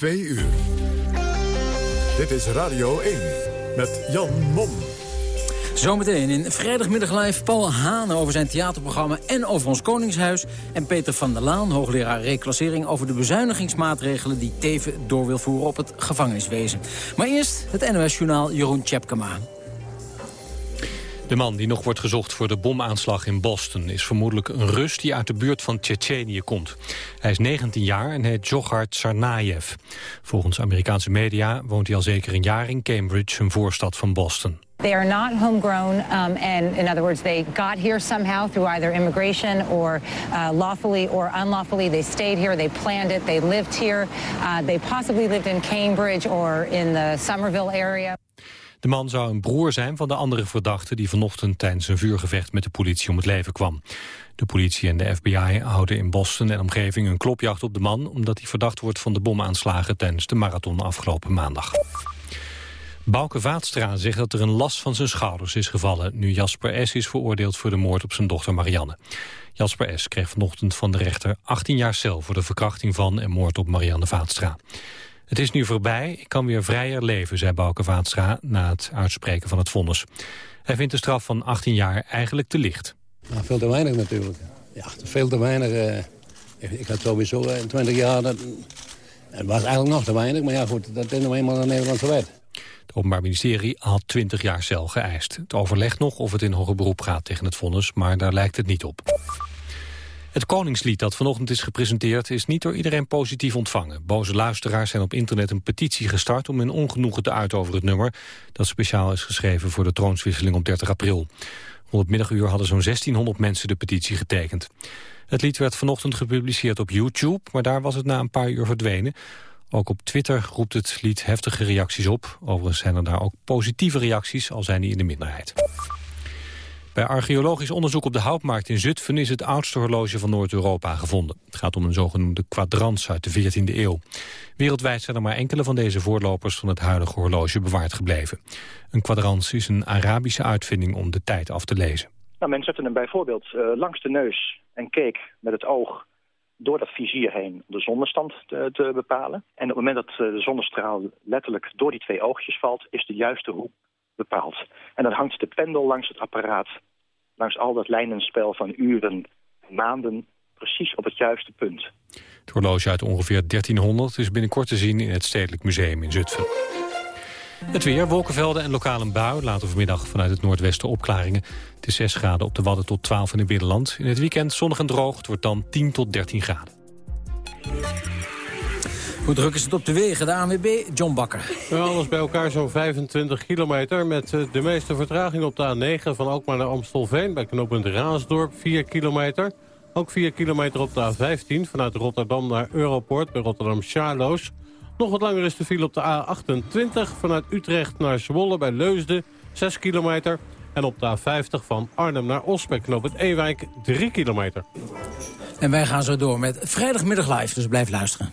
twee uur. Dit is Radio 1 met Jan Mom. Zometeen in vrijdagmiddag live Paul Haan over zijn theaterprogramma en over ons Koningshuis. En Peter van der Laan, hoogleraar reclassering over de bezuinigingsmaatregelen die Teven door wil voeren op het gevangeniswezen. Maar eerst het NOS-journaal Jeroen Tjepkema. De man die nog wordt gezocht voor de bomaanslag in Boston... is vermoedelijk een Rus die uit de buurt van Tsjetsjenië komt. Hij is 19 jaar en heet Djokhar Tsarnaev. Volgens Amerikaanse media woont hij al zeker een jaar in Cambridge... een voorstad van Boston. They are not homegrown, um, and in other words, they got here somehow through either immigration or uh, lawfully or unlawfully. They stayed here, they planned it, they lived here. Uh, they possibly lived in Cambridge or in the Somerville area. De man zou een broer zijn van de andere verdachte... die vanochtend tijdens een vuurgevecht met de politie om het leven kwam. De politie en de FBI houden in Boston en omgeving een klopjacht op de man... omdat hij verdacht wordt van de bomaanslagen tijdens de marathon afgelopen maandag. Bouke Vaatstra zegt dat er een last van zijn schouders is gevallen... nu Jasper S. is veroordeeld voor de moord op zijn dochter Marianne. Jasper S. kreeg vanochtend van de rechter 18 jaar cel... voor de verkrachting van en moord op Marianne Vaatstra. Het is nu voorbij, ik kan weer vrijer leven, zei Bouke Vaatstra... na het uitspreken van het vonnis. Hij vindt de straf van 18 jaar eigenlijk te licht. Nou, veel te weinig natuurlijk. Ja, veel te weinig. Uh, ik had sowieso uh, 20 jaar... Dat, het was eigenlijk nog te weinig, maar ja goed, dat is nou eenmaal een Nederlandse wet. Het Openbaar Ministerie had 20 jaar cel geëist. Het overlegt nog of het in hoger beroep gaat tegen het vonnis, maar daar lijkt het niet op. Het Koningslied dat vanochtend is gepresenteerd is niet door iedereen positief ontvangen. Boze luisteraars zijn op internet een petitie gestart om hun ongenoegen te uiten over het nummer dat speciaal is geschreven voor de troonswisseling op 30 april. Rond het middaguur hadden zo'n 1600 mensen de petitie getekend. Het lied werd vanochtend gepubliceerd op YouTube, maar daar was het na een paar uur verdwenen. Ook op Twitter roept het lied heftige reacties op. Overigens zijn er daar ook positieve reacties, al zijn die in de minderheid. Bij archeologisch onderzoek op de Houtmarkt in Zutphen... is het oudste horloge van Noord-Europa gevonden. Het gaat om een zogenoemde kwadrans uit de 14e eeuw. Wereldwijd zijn er maar enkele van deze voorlopers... van het huidige horloge bewaard gebleven. Een kwadrans is een Arabische uitvinding om de tijd af te lezen. Nou, men zette hem bijvoorbeeld uh, langs de neus en keek met het oog door dat vizier heen de zonnestand te, te bepalen. En op het moment dat uh, de zonnestraal letterlijk door die twee oogjes valt... is de juiste hoek bepaald. En dan hangt de pendel langs het apparaat, langs al dat lijnenspel van uren, maanden, precies op het juiste punt. Het horloge uit ongeveer 1300 is binnenkort te zien in het Stedelijk Museum in Zutphen. Het weer, wolkenvelden en lokaal een bui. Later vanmiddag vanuit het noordwesten opklaringen. Het is 6 graden op de Wadden tot 12 in het binnenland. In het weekend zonnig en droog. Het wordt dan 10 tot 13 graden. Hoe druk is het op de wegen? De ANWB, John Bakker. alles bij elkaar zo'n 25 kilometer... met eh, de meeste vertraging op de A9 van Alkmaar naar Amstelveen... bij knooppunt Raasdorp, 4 kilometer. Ook 4 kilometer op de A15 vanuit Rotterdam naar Europort... bij Rotterdam-Charloes. Nog wat langer is de file op de A28 vanuit Utrecht naar Zwolle bij Leusden, 6 kilometer. En op de A50 van Arnhem naar Os bij knooppunt Ewijk, 3 kilometer. En wij gaan zo door met vrijdagmiddag live, dus blijf luisteren.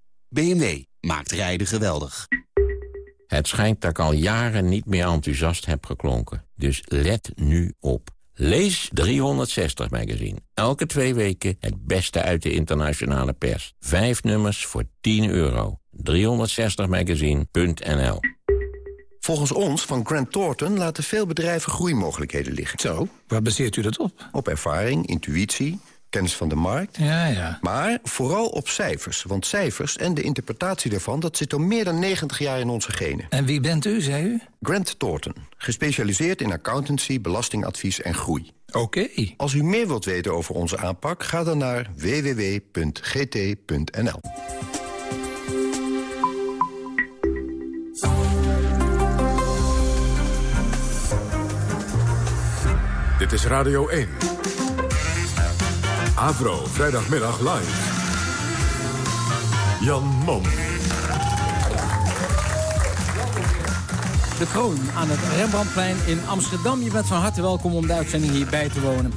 BMW maakt rijden geweldig. Het schijnt dat ik al jaren niet meer enthousiast heb geklonken. Dus let nu op. Lees 360 magazine. Elke twee weken het beste uit de internationale pers. Vijf nummers voor 10 euro. 360magazine.nl Volgens ons van Grant Thornton laten veel bedrijven groeimogelijkheden liggen. Zo, waar baseert u dat op? Op ervaring, intuïtie kennis van de markt. Ja, ja. Maar vooral op cijfers. Want cijfers en de interpretatie daarvan... dat zit al meer dan 90 jaar in onze genen. En wie bent u, zei u? Grant Thornton. Gespecialiseerd in accountancy, belastingadvies en groei. Oké. Als u meer wilt weten over onze aanpak... ga dan naar www.gt.nl. Dit is Radio 1. Avro, vrijdagmiddag live. Jan Mom. De kroon aan het Rembrandtplein in Amsterdam. Je bent van harte welkom om de uitzending hier bij te wonen.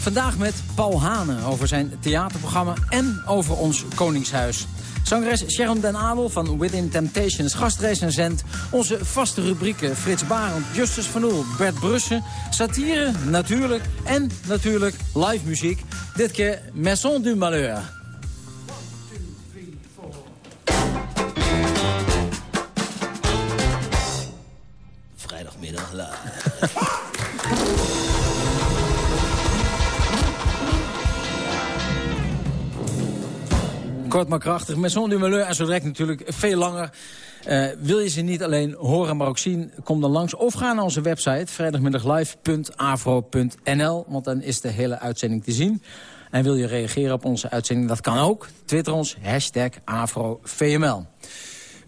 Vandaag met Paul Hane over zijn theaterprogramma en over ons Koningshuis. Zangeres Sharon Den Adel van Within Temptation is gastrecensent. Onze vaste rubrieken Frits Barend, Justus van Oel, Bert Brussen. Satire, natuurlijk. En natuurlijk live muziek. Dit keer Maison du Malheur. Vrijdagmiddag live. Kort maar krachtig. Maison du Malheur en zo direct natuurlijk veel langer. Uh, wil je ze niet alleen horen, maar ook zien, kom dan langs. Of ga naar onze website, vrijdagmiddaglive.avro.nl. Want dan is de hele uitzending te zien. En wil je reageren op onze uitzending, dat kan ook. Twitter ons, hashtag AfroVML.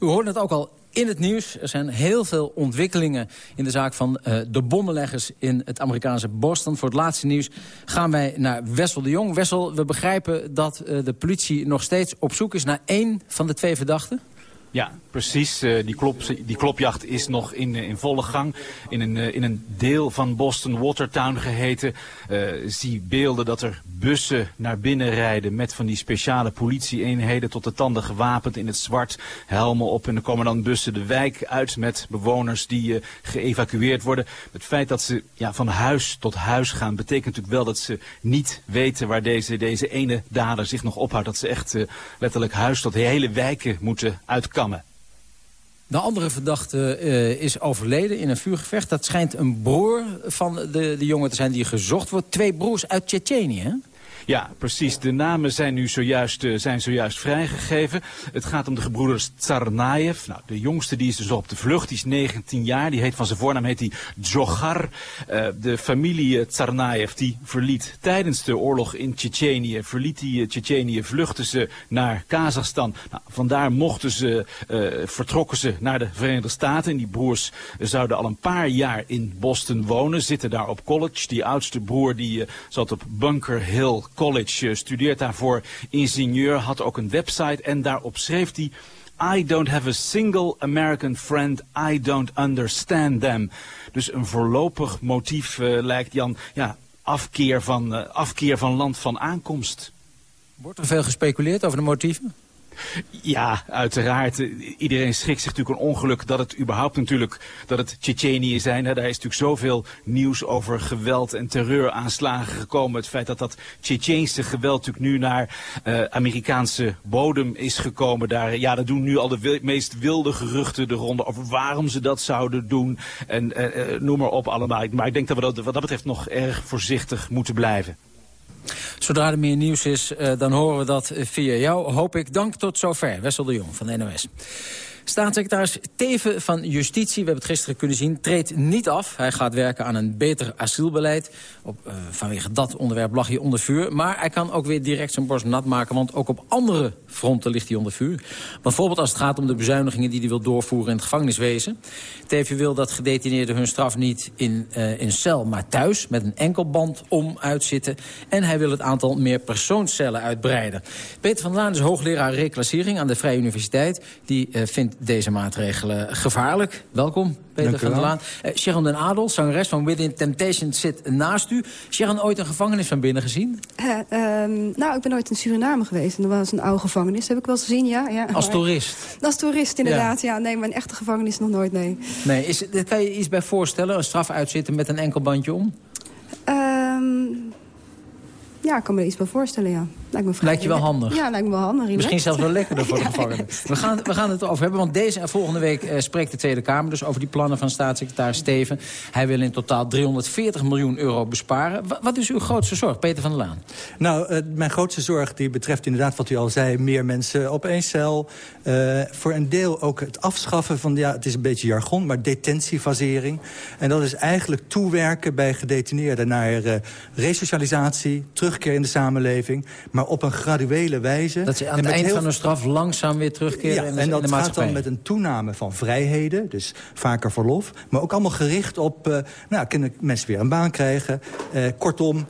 U hoort het ook al in het nieuws. Er zijn heel veel ontwikkelingen in de zaak van uh, de bommenleggers in het Amerikaanse Boston. Voor het laatste nieuws gaan wij naar Wessel de Jong. Wessel, we begrijpen dat uh, de politie nog steeds op zoek is naar één van de twee verdachten. Ja, precies. Uh, die, klop, die klopjacht is nog in, in volle gang. In een, uh, in een deel van Boston, Watertown geheten. Uh, zie beelden dat er bussen naar binnen rijden met van die speciale politieeenheden tot de tanden gewapend in het zwart. Helmen op en er komen dan bussen de wijk uit met bewoners die geëvacueerd worden. Het feit dat ze ja, van huis tot huis gaan betekent natuurlijk wel dat ze niet weten waar deze, deze ene dader zich nog ophoudt. Dat ze echt letterlijk huis tot hele wijken moeten De andere verdachte uh, is overleden in een vuurgevecht. Dat schijnt een broer van de, de jongen te zijn die gezocht wordt. Twee broers uit Tsjetsjenië? Ja, precies. De namen zijn nu zojuist, uh, zijn zojuist vrijgegeven. Het gaat om de gebroeders Tsarnaev. Nou, de jongste die is dus op de vlucht. Die is 19 jaar. Die heet van zijn voornaam heet hij Djogar. Uh, de familie Tsarnaev die verliet tijdens de oorlog in Tsjetsjenië. Verliet die Tsjetsjenië, vluchtten ze naar Kazachstan. Nou, vandaar mochten ze, vertrokken ze naar de Verenigde Staten. En die broers zouden al een paar jaar in Boston wonen. Zitten daar op college. Die oudste broer die zat op Bunker Hill College, studeert daarvoor ingenieur, had ook een website en daarop schreef hij... I don't have a single American friend, I don't understand them. Dus een voorlopig motief uh, lijkt Jan, ja, afkeer van, uh, afkeer van land van aankomst. Wordt er veel gespeculeerd over de motieven? Ja, uiteraard. Iedereen schrikt zich natuurlijk een ongeluk dat het überhaupt natuurlijk, dat het Tsjetsjenië zijn. Daar is natuurlijk zoveel nieuws over geweld en terreuraanslagen gekomen. Het feit dat dat Tsjetsjeense geweld natuurlijk nu naar uh, Amerikaanse bodem is gekomen. Daar, ja, dat doen nu al de meest wilde geruchten de ronde over waarom ze dat zouden doen. En uh, uh, noem maar op allemaal. Maar ik denk dat we dat, wat dat betreft nog erg voorzichtig moeten blijven. Zodra er meer nieuws is, uh, dan horen we dat via jou, hoop ik. Dank tot zover. Wessel de Jong van NOS. Staatssecretaris Teven van Justitie, we hebben het gisteren kunnen zien, treedt niet af. Hij gaat werken aan een beter asielbeleid. Op, uh, vanwege dat onderwerp lag hij onder vuur. Maar hij kan ook weer direct zijn borst nat maken, want ook op andere fronten ligt hij onder vuur. Bijvoorbeeld als het gaat om de bezuinigingen die hij wil doorvoeren in het gevangeniswezen. Teven wil dat gedetineerden hun straf niet in, uh, in cel, maar thuis, met een enkelband om uitzitten. En hij wil het aantal meer persoonscellen uitbreiden. Peter van Laan is hoogleraar reclassering aan de Vrije Universiteit. Die uh, vindt deze maatregelen gevaarlijk. Welkom, Peter Dank van der. Laan. Uh, Sharon den Adel, zangeres van Within Temptation, zit naast u. Sharon, ooit een gevangenis van binnen gezien? Uh, um, nou, ik ben ooit in Suriname geweest. En dat was een oude gevangenis. Dat heb ik wel eens gezien, ja. ja Als toerist? Als toerist, inderdaad. Ja. nee, maar een echte gevangenis nog nooit, nee. Nee, is, daar kan je je iets bij voorstellen? Een straf uitzitten met een enkelbandje om? Um, ja, ik kan me er iets bij voorstellen, ja. Lijkt, me vrij Lijkt je wel handig? Ja, lijkt me wel handig. Misschien zelfs wel lekkerder voor de gevangenen. We gaan, we gaan het erover hebben, want deze en volgende week eh, spreekt de Tweede Kamer... dus over die plannen van staatssecretaris Steven. Hij wil in totaal 340 miljoen euro besparen. Wa- wat is uw grootste zorg, Peter van der Laan? Nou, uh, mijn grootste zorg die betreft inderdaad wat u al zei... meer mensen op één cel. Uh, voor een deel ook het afschaffen van, ja, het is een beetje jargon... maar detentiefasering. En dat is eigenlijk toewerken bij gedetineerden... naar uh, resocialisatie, terugkeer in de samenleving... maar op een graduele wijze. Dat ze aan het eind heel van hun straf langzaam weer terugkeren ja, in de, en in dat de gaat dan met een toename van vrijheden, dus vaker verlof. Maar ook allemaal gericht op, uh, nou, kunnen mensen weer een baan krijgen. Uh, kortom,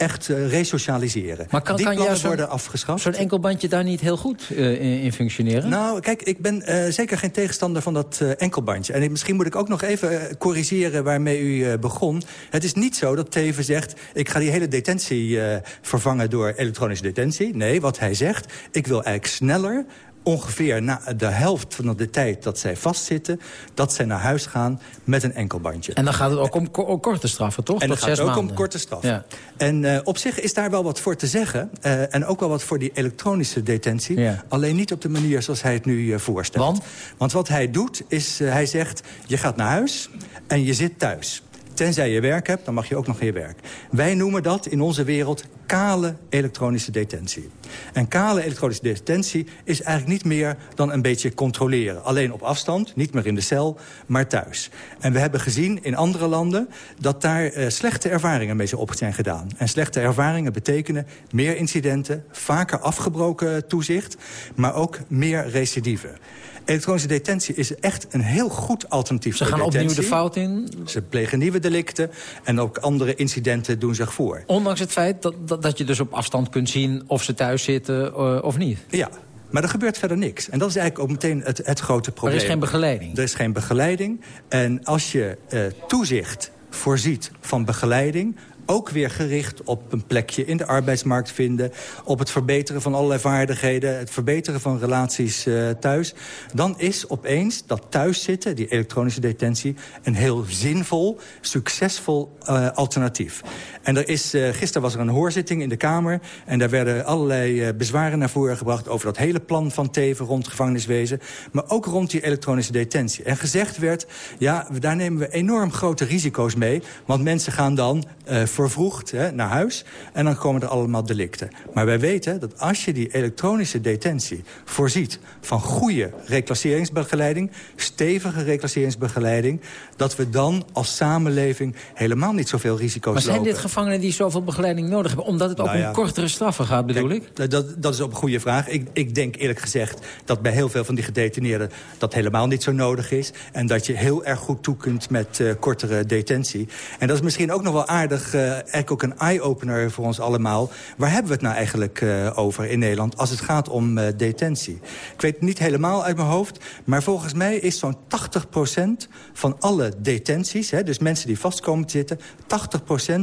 echt uh, resocialiseren. Maar kan, die kan plannen juist worden afgeschaft. Zo'n enkelbandje daar niet heel goed uh, in, in, functioneren? Nou, kijk, ik ben uh, zeker geen tegenstander van dat enkelbandje. En ik, misschien moet ik ook nog even corrigeren waarmee u begon. Het is niet zo dat Teven zegt... ik ga die hele detentie vervangen door elektronische detentie. Nee, wat hij zegt, ik wil eigenlijk sneller ongeveer na de helft van de tijd dat zij vastzitten... dat zij naar huis gaan met een enkelbandje. En dan gaat het ook om, om korte straffen, toch? En dan Tot gaat het ook om korte straffen. Ja. En uh, op zich is daar wel wat voor te zeggen. Uh, en ook wel wat voor die elektronische detentie. Ja. Alleen niet op de manier zoals hij het nu uh, voorstelt. Want? Want wat hij doet, is hij zegt... je gaat naar huis en je zit thuis. Tenzij je werk hebt, dan mag je ook nog geen werk. Wij noemen dat in onze wereld kale elektronische detentie. En kale elektronische detentie is eigenlijk niet meer dan een beetje controleren. Alleen op afstand, niet meer in de cel, maar thuis. En we hebben gezien in andere landen dat daar uh, slechte ervaringen mee op zijn gedaan. En slechte ervaringen betekenen meer incidenten, vaker afgebroken toezicht, maar ook meer recidive. Elektronische detentie is echt een heel goed alternatief Ze voor gaan detentie. opnieuw de fout in? Ze plegen nieuwe delicten en ook andere incidenten doen zich voor. Ondanks het feit dat, dat, dat je dus op afstand kunt zien of ze thuis zitten uh, of niet? Ja, maar er gebeurt verder niks. En dat is eigenlijk ook meteen het, het grote probleem. Er is geen begeleiding? Er is geen begeleiding. En als je uh, toezicht voorziet van begeleiding ook weer gericht op een plekje in de arbeidsmarkt vinden... op het verbeteren van allerlei vaardigheden... het verbeteren van relaties uh, thuis... dan is opeens dat thuiszitten, die elektronische detentie... een heel zinvol, succesvol uh, alternatief. En er is, uh, gisteren was er een hoorzitting in de Kamer... en daar werden allerlei bezwaren naar voren gebracht... over dat hele plan van Teven rond gevangeniswezen... maar ook rond die elektronische detentie. En gezegd werd, ja, daar nemen we enorm grote risico's mee... want mensen gaan dan uh, vervroegd hè, naar huis... en dan komen er allemaal delicten. Maar wij weten dat als je die elektronische detentie voorziet... van goede reclasseringsbegeleiding, stevige reclasseringsbegeleiding... dat we dan als samenleving helemaal niet zoveel risico's maar zijn lopen. dit gevangenen die zoveel begeleiding nodig hebben... omdat het ook Nou ja. om kortere straffen gaat, bedoel Kijk, ik? Dat, dat is ook een goede vraag. Ik, ik denk eerlijk gezegd dat bij heel veel van die gedetineerden... dat helemaal niet zo nodig is. En dat je heel erg goed toe kunt met uh, kortere detentie. En dat is misschien ook nog wel aardig... Uh, eigenlijk ook een eye-opener voor ons allemaal. Waar hebben we het nou eigenlijk uh, over in Nederland... als het gaat om uh, detentie? Ik weet het niet helemaal uit mijn hoofd... maar volgens mij is zo'n 80% van alle detenties... Hè, dus mensen die vast komen te zitten...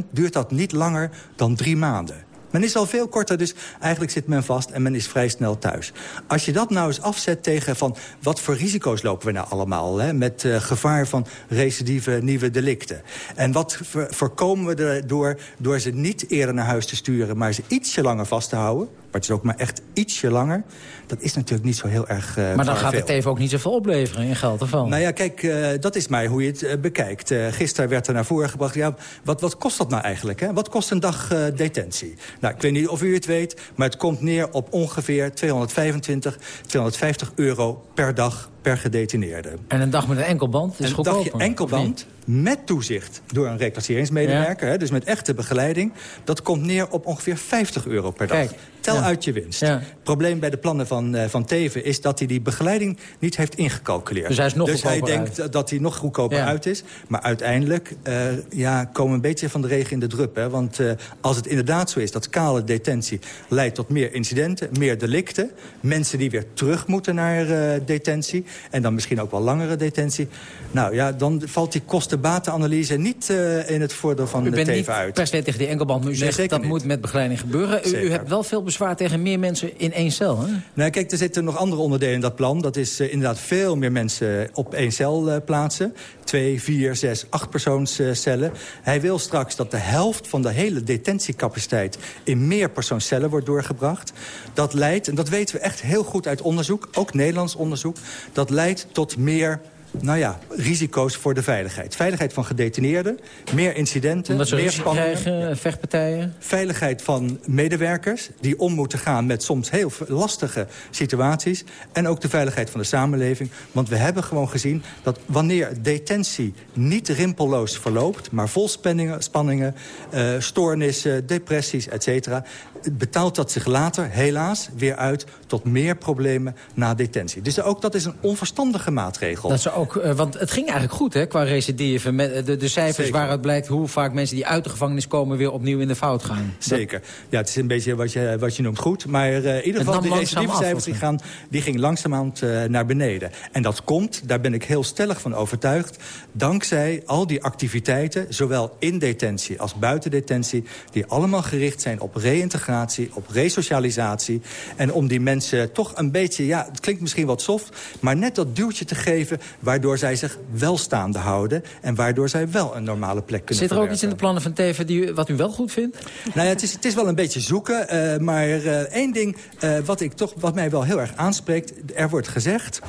80% duurt dat niet langer dan drie maanden. Men is al veel korter, dus eigenlijk zit men vast en men is vrij snel thuis. Als je dat nou eens afzet tegen van wat voor risico's lopen we nou allemaal... Hè, met uh, gevaar van recidieve nieuwe delicten. En wat voorkomen we er door, door ze niet eerder naar huis te sturen... maar ze ietsje langer vast te houden... maar het is ook maar echt ietsje langer... dat is natuurlijk niet zo heel erg uh, Maar dan gaat het even ook niet zoveel opleveren in geld ervan. Nou ja, kijk, uh, dat is maar hoe je het uh, bekijkt. Gisteren werd er naar voren gebracht, ja, wat, wat kost dat nou eigenlijk? Hè? Wat kost een dag detentie? Nou, ik weet niet of u het weet, maar het komt neer op ongeveer 225, 250 euro per dag per gedetineerde. En een dag met een enkelband is en een goedkoper. dagje enkelband met toezicht door een reclasseringsmedewerker... Ja. Dus met echte begeleiding... dat komt neer op ongeveer 50 euro per dag. Kijk, Tel ja. uit je winst. Ja. Het probleem bij de plannen van, uh, van Teven is dat hij die begeleiding niet heeft ingecalculeerd. Dus hij is nog dus hij denkt uit. dat hij nog goedkoper uit is. Maar uiteindelijk uh, ja, komen we een beetje van de regen in de drup. Hè? Want uh, als het inderdaad zo is dat kale detentie leidt tot meer incidenten... meer delicten, mensen die weer terug moeten naar detentie... en dan misschien ook wel langere detentie... nou ja, dan valt die kosten-batenanalyse niet uh, in het voordeel van U de bent niet Teven uit. per se tegen die enkelband, maar u Nee, zegt dat niet. moet met begeleiding gebeuren. U, u hebt wel veel bezwaar tegen meer mensen in één cel, hè? Nou, kijk, er zitten nog andere onderdelen in dat plan. Dat is uh, inderdaad veel meer mensen op één cel uh, plaatsen. Twee, vier, zes, acht persoonscellen. Hij wil straks dat de helft van de hele detentiecapaciteit... in meer persoonscellen wordt doorgebracht. Dat leidt, en dat weten we echt heel goed uit onderzoek... ook Nederlands onderzoek, dat leidt tot meer nou ja, risico's voor de veiligheid. Veiligheid van gedetineerden, meer incidenten, Omdat ze meer spanningen. krijgen, vechtpartijen. Veiligheid van medewerkers die om moeten gaan met soms heel lastige situaties. En ook de veiligheid van de samenleving. Want we hebben gewoon gezien dat wanneer detentie niet rimpelloos verloopt... maar vol spanningen, spanningen uh, stoornissen, depressies, et cetera... betaalt dat zich later helaas weer uit tot meer problemen na detentie. Dus ook dat is een onverstandige maatregel. Dat ze ook, uh, want het ging eigenlijk goed hè, qua recidive. Met de, de cijfers Zeker. waaruit blijkt hoe vaak mensen die uit de gevangenis komen... weer opnieuw in de fout gaan. Zeker. Ja, het is een beetje wat je, wat je noemt goed. Maar uh, in ieder geval, de recidivecijfers die, gaan, die gingen langzamerhand uh, naar beneden. En dat komt, daar ben ik heel stellig van overtuigd... dankzij al die activiteiten, zowel in detentie als buiten detentie... die allemaal gericht zijn op reïntegratie, op resocialisatie... en om die mensen toch een beetje, ja, het klinkt misschien wat soft... maar net dat duwtje te geven waardoor zij zich wel staande houden... en waardoor zij wel een normale plek kunnen Zit er ook iets in de plannen van Teven die, wat u wel goed vindt? Nou ja, het is, het is wel een beetje zoeken. Uh, maar uh, één ding uh, wat, ik toch, wat mij wel heel erg aanspreekt... er wordt gezegd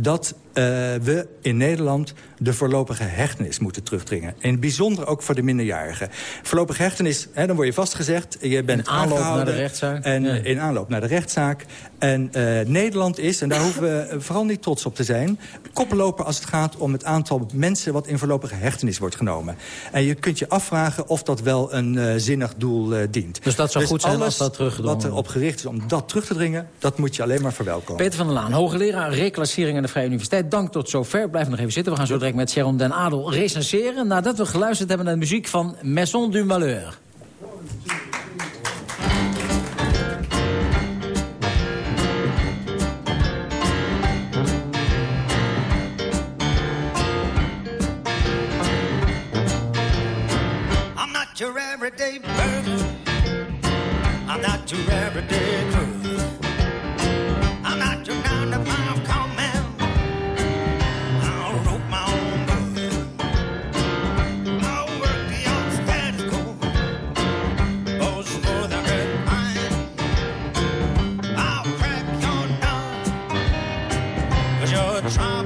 dat we in Nederland de voorlopige hechtenis moeten terugdringen. In het bijzonder ook voor de minderjarigen. Voorlopige hechtenis, hè, dan word je vastgezegd. Je bent in aanloop naar de rechtszaak. En ja. in aanloop naar de rechtszaak. En uh, Nederland is, en daar hoeven we vooral niet trots op te zijn... koppeloper als het gaat om het aantal mensen... wat in voorlopige hechtenis wordt genomen. En je kunt je afvragen of dat wel een uh, zinnig doel uh, dient. Dus dat zou dus goed zijn als dat teruggedrongen wat erop gericht is om dat terug te dringen... dat moet je alleen maar verwelkomen. Peter van der Laan, hoogleraar reclassering aan de Vrije Universiteit. Dank tot zover. Blijf nog even zitten. We gaan zo direct met Sharon den Adel recenseren... nadat we geluisterd hebben naar de muziek van Maison du Malheur. Your everyday burger. I'm not your everyday crew. I'm not your nine to five man. I wrote my own book. I work old status quo. Oh, for the red pine. I'll crack your nut. Cause you're troubling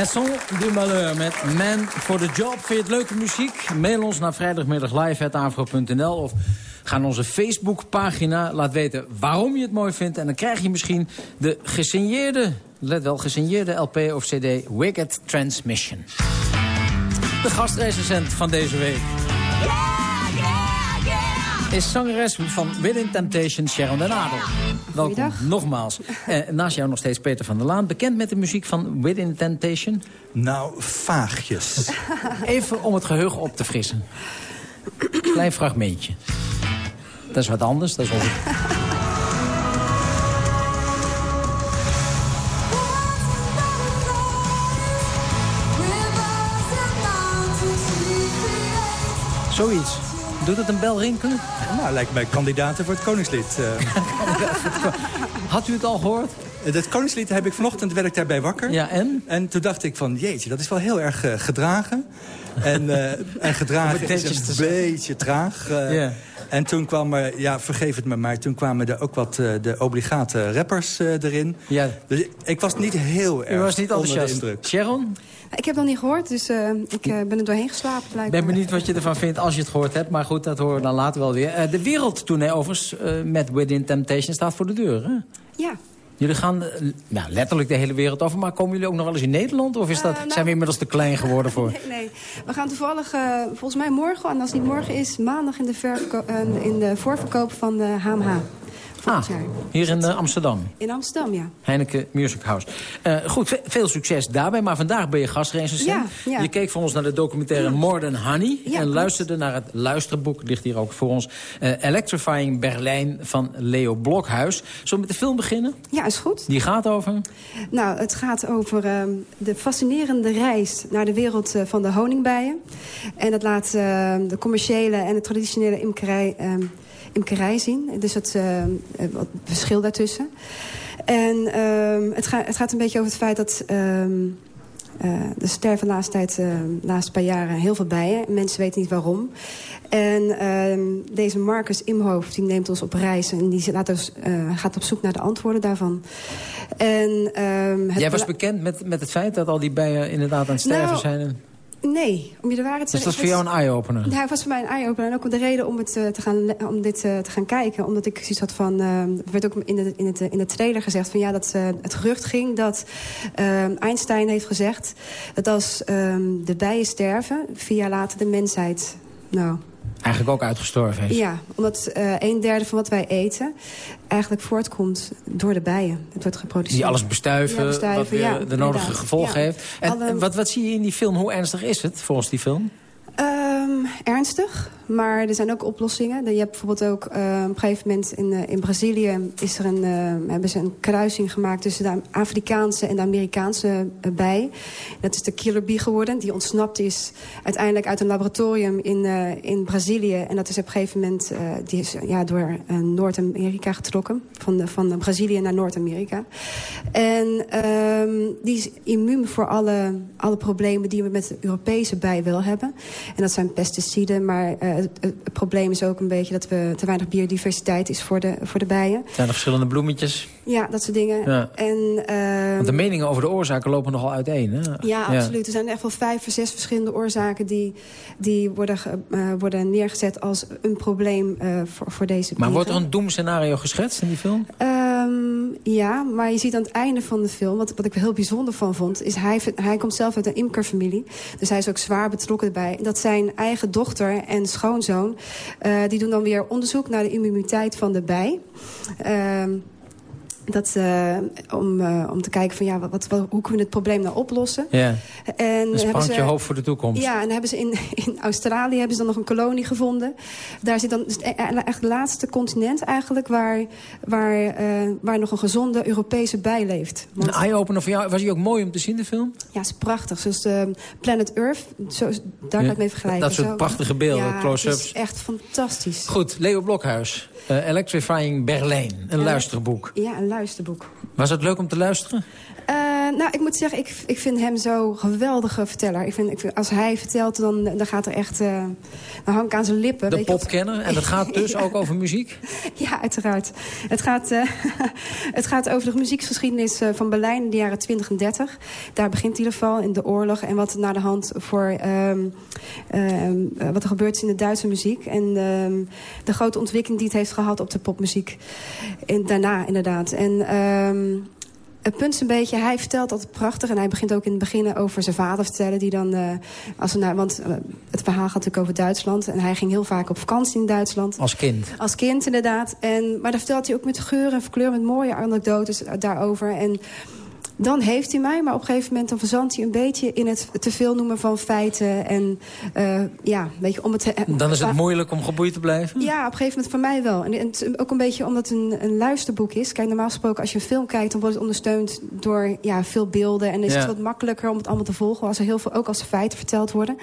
Maison du Malheur met Man for the Job. Vind je het leuke muziek? Mail ons naar vrijdagmiddaglive.afro.nl of ga naar onze Facebookpagina. Laat weten waarom je het mooi vindt. En dan krijg je misschien de gesigneerde, let wel, gesigneerde LP of CD Wicked Transmission. De gastrecensent van deze week is zangeres van Within Temptation, Sharon den Adel. Welkom, nogmaals. Eh, naast jou nog steeds Peter van der Laan. Bekend met de muziek van Within Temptation? Nou, vaagjes. Even om het geheugen op te frissen. Klein fragmentje. Dat is wat anders. Dat is onze... Zoiets. Doet het een bel rinkelen? Nou, lijkt mij kandidaten voor het Koningslied. eh. Had u het al gehoord? Het Koningslied heb ik vanochtend, werd ik daarbij wakker. Ja, en? En toen dacht ik van, jeetje, dat is wel heel erg eh, gedragen. En, eh, en gedragen is een beetje traag. Ja. En toen kwam er, ja, vergeef het me, maar toen kwamen er ook wat de obligate rappers erin. Ja. Dus ik was niet heel erg U was niet onder de enthousiast. indruk. Sharon, Ik heb het nog niet gehoord, dus eh, ik eh, ben er doorheen geslapen ik ben benieuwd wat je ervan vindt als je het gehoord hebt. Maar goed, dat horen we dan later wel weer. Eh, de wereldtournee overigens met Within Temptation staat voor de deur. Hè? Ja. Jullie gaan nou, letterlijk de hele wereld over. Maar komen jullie ook nog wel eens in Nederland? Of is dat, nou- zijn we inmiddels te klein geworden voor? Nee, nee. We gaan toevallig, volgens mij morgen, en als het niet morgen is, maandag in de, in de voorverkoop van de HMH. Jaar. Hier in eh, Amsterdam. In Amsterdam, ja. Heineken Music House. Eh, goed, ve- veel succes daarbij. Maar vandaag ben je gastrecensent. Ja, ja. Je keek voor ons naar de documentaire More Than Honey. Ja, en luisterde naar het luisterboek, ligt hier ook voor ons. eh, Electrifying Berlijn van Leo Blokhuis. Zullen we met de film beginnen? Ja, is goed. Die gaat over... Nou, het gaat over ehm, de fascinerende reis naar de wereld van de honingbijen. En dat laat ehm, de commerciële en de traditionele imkerij, ehm, imkerij zien. Dus het eh, eh, wat verschil daartussen. En ehm, het, gaat het gaat een beetje over het feit dat... ehm, eh, er sterven de laatste tijd, de laatste paar jaren, heel veel bijen. Mensen weten niet waarom. En ehm, deze Marcus Imhoofd, die neemt ons op reis... en die laat ons, gaat op zoek naar de antwoorden daarvan. En, Jij was bekend met, met het feit dat al die bijen inderdaad aan het sterven Nou, zijn. En- Nee, om je de waarheid te Dus dat zeggen... is voor jou een eye-opener? Ja, het was voor mij een eye-opener. En ook de reden om, het, eh, te gaan, om dit eh, te gaan kijken. Omdat ik zoiets had van... eh, er werd ook in de, in, het, in de trailer gezegd... Van, ja, dat eh, het gerucht ging dat eh, Einstein heeft gezegd... dat als ehm, de bijen sterven, vier jaar later de mensheid... Nou, Eigenlijk ook uitgestorven heeft. ja, omdat eh, een derde van wat wij eten... eigenlijk voortkomt door de bijen. Het wordt geproduceerd. Die alles bestuiven, Ja, bestuiven, wat weer ja, de nodige inderdaad. gevolgen Ja. heeft. En Alle- wat, wat zie je in die film? Hoe ernstig is het volgens die film? Ehm, ernstig, maar er zijn ook oplossingen. Je hebt bijvoorbeeld ook eh, op een gegeven moment in, eh, in Brazilië... Is er een, eh, hebben ze een kruising gemaakt tussen de Afrikaanse en de Amerikaanse bij. Dat is de killer bee geworden, die ontsnapt is uiteindelijk uit een laboratorium in, in Brazilië. En dat is op een gegeven moment die is, ja, door Noord-Amerika getrokken. Van, van Brazilië naar Noord-Amerika. En ehm, die is immuun voor alle, alle problemen die we met de Europese bij wel hebben. En dat zijn pesticiden, maar het, probleem is ook een beetje... dat we te weinig biodiversiteit is voor de, voor de bijen. Zijn er verschillende bloemetjes? Ja, dat soort dingen. Ja. En, ehm, Want de meningen over de oorzaken lopen nogal uiteen. Hè? ja, absoluut. Er zijn echt wel vijf of zes verschillende oorzaken... die, die worden, eh, worden neergezet als een probleem eh, voor, voor deze Maar wordt er een doemscenario geschetst in die film? Ehm, ja, maar je ziet aan het einde van de film... wat, wat ik er heel bijzonder van vond... is hij, hij komt zelf uit een imkerfamilie. Dus hij is ook zwaar betrokken erbij. Dat zijn eigen dochter en schoonzoon... eh, die doen dan weer onderzoek naar de immuniteit van de bij... Ehm, dat, eh, om, eh, om te kijken van ja, wat, wat, hoe kunnen we het probleem nou oplossen. Ja. En Een ze- hoop voor de toekomst. Ja, en dan hebben ze in, in Australië hebben ze dan nog een kolonie gevonden. Daar zit dan dus e- e- echt het laatste continent eigenlijk waar, waar, eh, waar nog een gezonde Europese bij leeft. Want- Een eye-opener voor jou. Was die ook mooi om te zien, de film? ja, is prachtig. Zoals de Planet Earth, zo, daar kan Ja, ik mee vergelijken. dat soort Zo. prachtige beelden, ja, close-ups. echt fantastisch. Goed, Leo Blokhuis. Eh, Electrifying Berlijn. Een luisterboek. Ja, een luisterboek. Was het leuk om te luisteren? Eh, nou, ik moet zeggen, ik, ik vind hem zo geweldige verteller. Ik vind, ik vind, als hij vertelt, dan, dan gaat er echt... eh, dan hang ik aan zijn lippen. De wat- popkenner. En dat gaat dus ook over muziek? Ja, uiteraard. Het gaat, eh, het gaat over de muzieksgeschiedenis van Berlijn in de jaren 20 en 30. Daar begint in ieder geval in de oorlog. En wat naar de hand voor ehm, ehm, eh, wat er gebeurt is in de Duitse muziek. En ehm, de grote ontwikkeling die het heeft gehad op de popmuziek. En daarna inderdaad. En... het punt is een beetje, hij vertelt altijd prachtig... en hij begint ook in het begin over zijn vader vertellen... Die dan, eh, als we naar, want eh, het verhaal gaat natuurlijk over Duitsland... en hij ging heel vaak op vakantie in Duitsland. Als kind. Als kind, inderdaad. En, maar dan vertelt hij ook met geur en kleur, met mooie anekdotes daarover. En dan heeft hij mij, maar op een gegeven moment dan verzandt hij een beetje in het te veel noemen van feiten. En eh, ja, weet je, om het... Dan is het moeilijk om geboeid te blijven? Ja, op een gegeven moment voor mij wel. En, en het is ook een beetje omdat het een, een luisterboek is. Kijk, normaal gesproken als je een film kijkt... dan wordt het ondersteund door ja, veel beelden. En is Ja. het wat makkelijker om het allemaal te volgen. Als er heel veel, ook als er feiten verteld worden.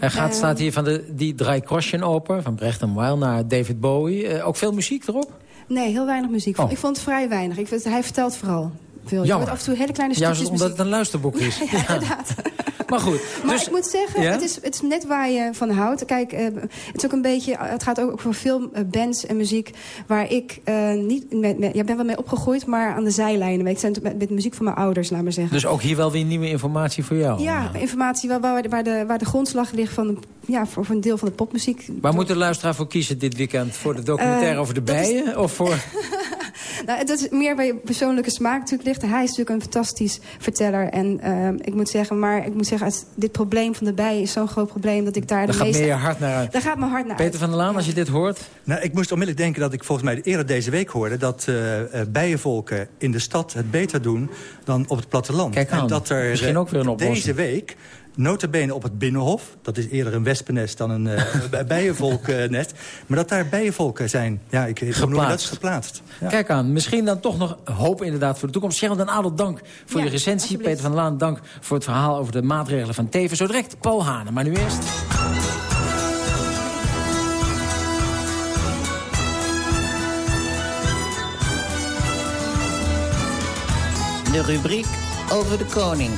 Er gaat, Eh, staat hier van de, die Dry Croschen open, van Brecht en Weil naar David Bowie. Eh, ook veel muziek erop? Nee, heel weinig muziek. Oh. Ik vond het vrij weinig. Ik vind, hij vertelt vooral Je Jammer. hoort af en toe hele kleine stukjes Juist omdat het een luisterboek is. Ja, inderdaad. Maar goed. Maar dus, ik moet zeggen, Ja? het, is, het is net waar je van houdt. Kijk, eh, het is ook een beetje, het gaat ook over veel eh, bands en muziek waar ik eh, niet met, met, ja, ben wel mee opgegroeid, maar aan de zijlijnen. je. Ik zijn met, met muziek van mijn ouders, laat maar zeggen. dus ook hier wel weer nieuwe informatie voor jou. ja, informatie waar, waar, de, waar, de, waar de grondslag ligt van de, ja, voor, voor een deel van de popmuziek. Waar moet de luisteraar voor kiezen dit weekend? Voor de documentaire over de is- bijen? Of voor... Nou, dat is meer bij je persoonlijke smaak natuurlijk ligt. Hij is natuurlijk een fantastisch verteller. En eh, ik moet zeggen, maar ik moet zeggen, als dit probleem van de bijen is zo'n groot probleem dat ik daar Daar de gaat meeste... meer je hart naar uit. Daar gaat mijn hart naar Peter uit. van der Laan, als je dit hoort... Nou, ik moest onmiddellijk denken dat ik volgens mij eerder deze week hoorde... dat eh, eh, bijenvolken in de stad het beter doen dan op het platteland. Kijk aan, en dat er misschien eh, ook weer een oplossing. deze week notabene op het Binnenhof... dat is eerder een wespennest dan een eh, bijenvolknest... maar dat daar bijenvolken zijn. Ja, ik, je dat? Geplaatst. Geplaatst. Ja. Kijk aan, misschien dan toch nog hoop inderdaad voor de toekomst. Cheryl den Adel, dank voor Ja, je recensie. Peter van der Laan, dank voor het verhaal over de maatregelen van Teven. Zo direct Paul Hane, maar nu eerst... De rubriek over de koning.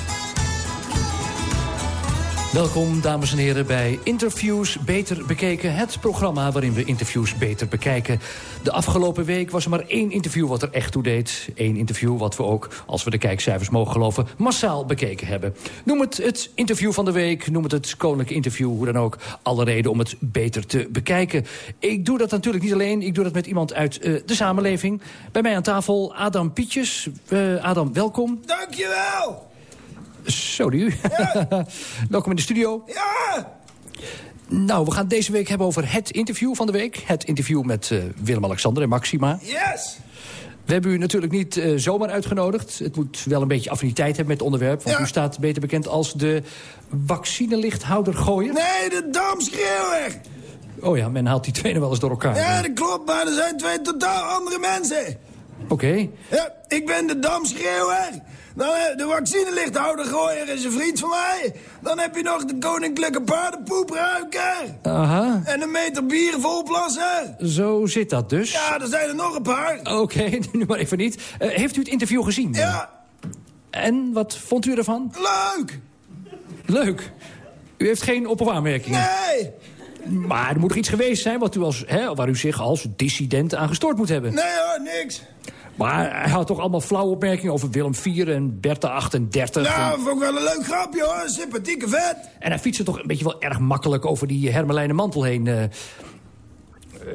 Welkom, dames en heren, bij Interviews Beter Bekeken. Het programma waarin we interviews beter bekijken. De afgelopen week was er maar één interview wat er echt toe deed. Eén interview wat we ook, als we de kijkcijfers mogen geloven... massaal bekeken hebben. Noem het het interview van de week, noem het het koninklijke interview... hoe dan ook, alle reden om het beter te bekijken. Ik doe dat natuurlijk niet alleen, ik doe dat met iemand uit eh, de samenleving. Bij mij aan tafel Adam Pietjes. Eh, Adam, welkom. Dankjewel! Zo, die u. welkom in de studio. Ja! Nou, we gaan deze week hebben over het interview van de week. Het interview met eh, Willem-Alexander en Maxima. Yes! We hebben u natuurlijk niet eh, zomaar uitgenodigd. Het moet wel een beetje affiniteit hebben met het onderwerp. Want Ja. u staat beter bekend als de vaccinelichthouder gooien. Nee, de damschreeuwer! Oh ja, men haalt die twee nog wel eens door elkaar. Ja, dat klopt, maar er zijn twee totaal andere mensen. Oké. Ja, ik ben de damschreeuwer. Dan eh, de vaccinelichthouder gooier is een vriend van mij. Dan heb je nog de koninklijke paardenpoepruiker. Aha, En een meter bier volplasser. zo zit dat dus. Ja, er zijn er nog een paar. Oké, nu maar even niet. Eh, heeft u het interview gezien? Ja, En wat vond u ervan? leuk. Leuk. U heeft geen op- of aanmerkingen? Nee, Maar er moet toch iets geweest zijn wat u als, hè, waar u zich als dissident aan gestoord moet hebben. nee hoor, niks. Maar hij had toch allemaal flauwe opmerkingen over Willem IV en Bertha 38. Nou, en, vond ik wel een leuk grapje hoor. Sympathieke vet. en hij fietste toch een beetje wel erg makkelijk over die Hermelijnen mantel heen. eh. Eh,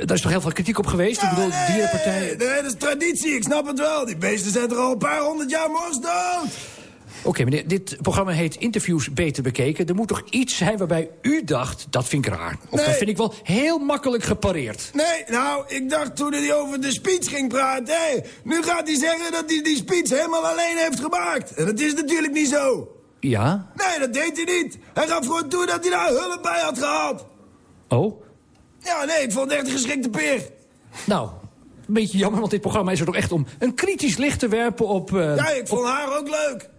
daar is toch heel veel kritiek op geweest? ik bedoel, nee, dierenpartij... Nee, nee, dat is traditie, ik snap het wel. Die beesten zijn er al een paar honderd jaar mors dood. Oké, meneer, dit programma heet Interviews Beter Bekeken. Er moet toch iets zijn waarbij u dacht, dat vind ik raar. Of Nee. dat vind ik wel heel makkelijk gepareerd. Nee, nou, ik dacht toen hij over de speech ging praten... Hé, nu gaat hij zeggen dat hij die speech helemaal alleen heeft gemaakt. En dat is natuurlijk niet zo. Ja? Nee, dat deed hij niet. Hij gaf gewoon toe dat hij daar hulp bij had gehad. Oh? Ja, nee, ik vond het echt een geschikte peer. Nou, een beetje jammer, want dit programma is er toch echt om een kritisch licht te werpen op... eh, Ja, ik op vond haar ook leuk.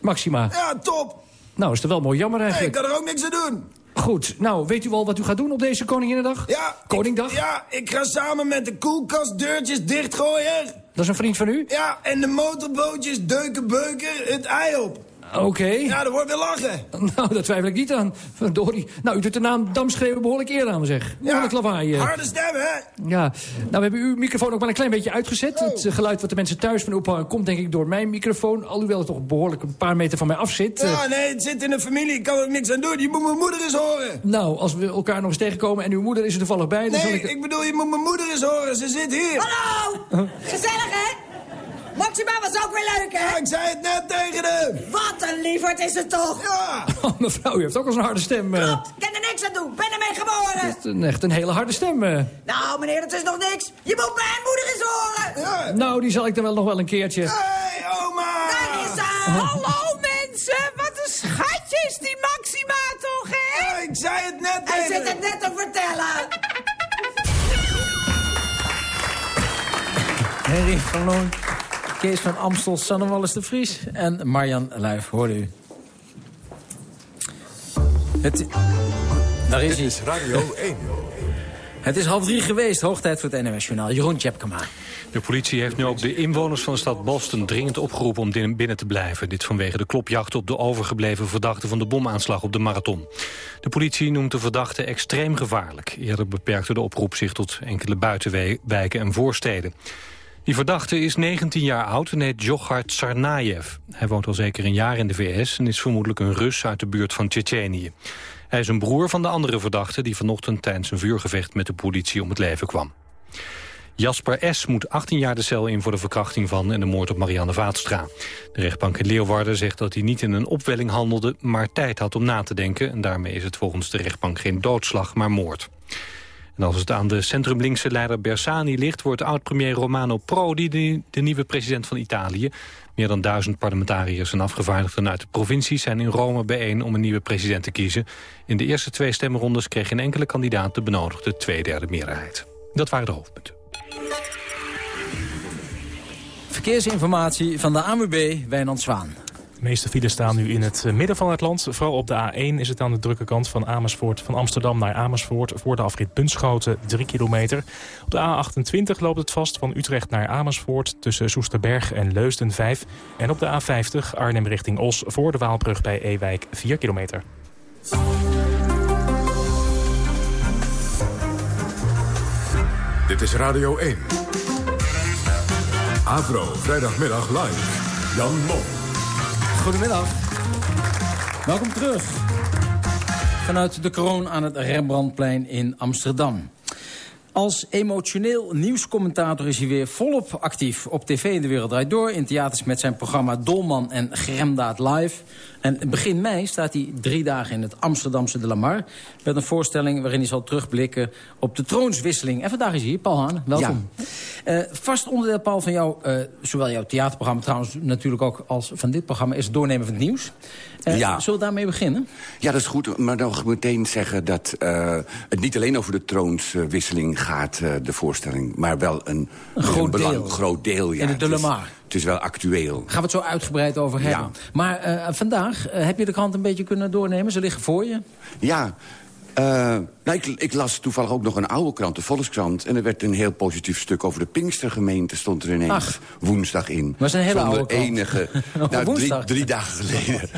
Maxima. Ja, top. Nou, is er wel mooi jammer Nee, ik eigenlijk. kan er ook niks aan doen. Goed, nou, weet u al wat u gaat doen op deze Koninginnedag? Ja. Koningdag? Ja, ik ga samen met de koelkastdeurtjes dichtgooien. Dat is een vriend van u? Ja, en de motorbootjes Deukenbeuker het ei op. Oké. Ja, dat wordt weer lachen. Nou, daar twijfel ik niet aan. Verdorie. Nou, u doet de naam Damschreeuwen behoorlijk eer aan, zeg. Behoorlijk lawaai. eh. Harde stem, hè? Ja, nou, we hebben uw microfoon ook maar een klein beetje uitgezet. Het eh, geluid wat de mensen thuis van ophangen komt denk ik door mijn microfoon. Alhoewel het toch behoorlijk een paar meter van mij af zit. Eh, Ja, nee, het zit in de familie. Ik kan er ook niks aan doen. Je moet mijn moeder eens horen. Nou, als we elkaar nog eens tegenkomen en uw moeder is er toevallig bij... Dan zal Nee, ik... ik bedoel, je moet mijn moeder eens horen. Ze zit hier. Hallo! Gezellig, hè? Maxima was ook weer leuk, hè? Ja, ik zei het net tegen hem. Wat een lieverd is het toch? Ja. Oh, mevrouw, u heeft ook al zo'n harde stem. eh. Klopt, ik kan er niks aan doen. Ben ermee geboren. Het is een, echt een hele harde stem. eh. Nou, meneer, dat is nog niks. Je moet mijn moeder eens horen. Nou, die zal ik dan wel nog wel een keertje... Hey, oma! Daar is ze. Hallo, mensen. Wat een schatje is die Maxima toch, hè? Ja, ik zei het net Hij tegen zit het net te vertellen. Henry van Loon, Kees van Amstel, Sanne Wallis de Vries en Marjan Luif, hoorde u. Het, daar is Radio 1. Het is half drie geweest, hoog tijd voor het NOS Journaal. Jeroen Tjepkema. De politie heeft nu ook de inwoners van de stad Boston dringend opgeroepen om binnen te blijven. Dit vanwege de klopjacht op de overgebleven verdachte van de bomaanslag op de marathon. De politie noemt de verdachte extreem gevaarlijk. Eerder beperkte de oproep zich tot enkele buitenwijken en voorsteden. Die verdachte is 19 jaar oud en heet Djokhar Tsarnaev. Hij woont al zeker een jaar in de VS en is vermoedelijk een Rus uit de buurt van Tsjetsjenië. Hij is een broer van de andere verdachte die vanochtend tijdens een vuurgevecht met de politie om het leven kwam. Jasper S. moet 18 jaar de cel in voor de verkrachting van en de moord op Marianne Vaatstra. De rechtbank in Leeuwarden zegt dat hij niet in een opwelling handelde, maar tijd had om na te denken. En daarmee is het volgens de rechtbank geen doodslag, maar moord. En als het aan de centrumlinkse leider Bersani ligt... wordt oud-premier Romano Prodi de, de nieuwe president van Italië. Meer dan duizend parlementariërs en afgevaardigden uit de provincies... zijn in Rome bijeen om een nieuwe president te kiezen. In de eerste twee stemrondes kreeg geen enkele kandidaat... de benodigde tweederde meerderheid. Dat waren de hoofdpunten. Verkeersinformatie van de ANWB Wijnand Zwaan. De meeste files staan nu in het eh, midden van het land. Vooral op de A1 is het aan de drukke kant van Amersfoort. Van Amsterdam naar Amersfoort voor de afrit Bunschoten 3 kilometer. Op de A28 loopt het vast van Utrecht naar Amersfoort... tussen Soesterberg en Leusden 5. En op de A50 Arnhem richting Os voor de Waalbrug bij Ewijk 4 kilometer. Dit is Radio 1. Avro, vrijdagmiddag live. Jan Mom. Goedemiddag. Welkom terug. Vanuit de kroon aan het Rembrandtplein in Amsterdam. Als emotioneel nieuwscommentator is hij weer volop actief. Op tv in de Wereld Draait Door, in theaters met zijn programma Dolman en Gremdaad Live. En begin mei staat hij drie dagen in het Amsterdamse De Lamar... met een voorstelling waarin hij zal terugblikken op de troonswisseling. En vandaag is hij hier, Paul Haan, welkom. Eh, vast onderdeel, Paul, van jou, eh, zowel jouw theaterprogramma... trouwens natuurlijk ook als van dit programma, is het doornemen van het nieuws. Eh, Ja. Zullen we daarmee beginnen? Ja, dat is goed. Maar nog meteen zeggen dat eh, het niet alleen over de troonswisseling gaat, eh, de voorstelling. Maar wel een, Een groot belang- deel. groot deel. Ja. In het De Het is- Lamar. Het is wel actueel. Gaan we het zo uitgebreid over hebben. Maar eh, vandaag, heb je de krant een beetje kunnen doornemen? Ze liggen voor je. Ja, eh, nou, ik, ik las toevallig ook nog een oude krant, de Volkskrant. En er werd een heel positief stuk over de Pinkstergemeente... stond er ineens Ach. woensdag in. Was een hele oude krant. enige... Nou, drie, drie dagen geleden.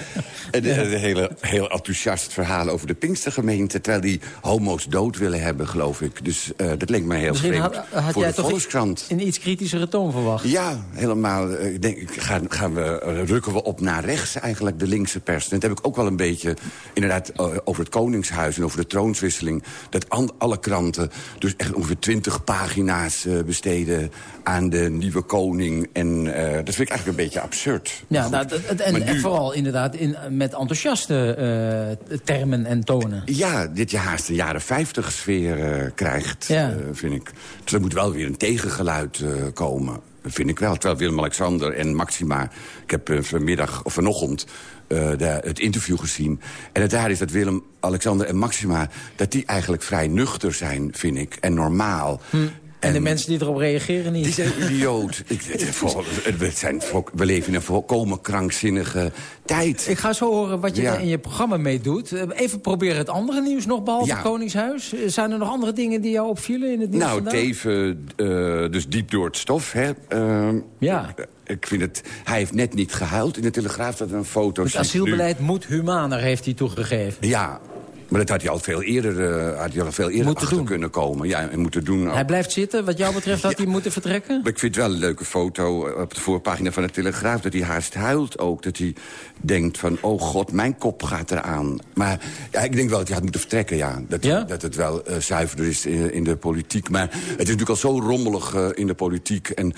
En een hele, heel enthousiast verhaal over de Pinkstergemeente... terwijl die homo's dood willen hebben, geloof ik. Dus eh, dat leek me heel Misschien vreemd had, had voor jij de toch Volkskrant. een iets kritischere toon verwacht. Ja, helemaal. eh, Ik denk, gaan, gaan we, rukken we op naar rechts eigenlijk, de linkse pers. En dat heb ik ook wel een beetje, inderdaad, over het Koningshuis en over de troonswisseling. Dat alle kranten dus echt ongeveer twintig pagina's eh, besteden aan de nieuwe koning. En eh, dat vind ik eigenlijk een beetje absurd. Ja, nou, en, vooral inderdaad in, met enthousiaste eh, termen en tonen. Ja, dit je haast een jaren 50 sfeer krijgt, Ja. vind ik. Dus er moet wel weer een tegengeluid komen. Vind ik wel. Terwijl Willem-Alexander en Maxima... Ik heb vanmiddag of vanochtend de- het interview gezien. En het daar is dat Willem-Alexander en Maxima... dat die eigenlijk vrij nuchter zijn, vind ik. En normaal. Hm. En de mensen die erop reageren niet. Die zijn idioot. We, zijn, vol- we leven in een volkomen krankzinnige tijd. Ik ga zo horen wat je Ja. in je programma mee doet. Eh, Even proberen het andere nieuws nog, behalve Ja. Koningshuis. Eh, Zijn er nog andere dingen die jou opvielen in het nieuws Nou, vandaag? Teven, eh, dus diep door het stof. Hè. Ehm, Ja. Ik vind het, hij heeft net niet gehuild. In de Telegraaf staat er een foto. Het nu- asielbeleid moet humaner, heeft hij toegegeven. Ja, maar dat had hij al veel eerder, eh, had hij al veel eerder Moeten achter doen. kunnen komen. Ja, en moeten doen. ook. Hij blijft zitten. Wat jou betreft had hij moeten vertrekken? Maar ik vind het wel een leuke foto eh, op de voorpagina van de Telegraaf... dat hij haast huilt ook. Dat hij denkt van, oh god, mijn kop gaat eraan. Maar ja, ik denk wel dat hij had moeten vertrekken, ja. Dat, dat het wel eh, zuiverder is in, in de politiek. Maar het is natuurlijk al zo rommelig in de politiek. En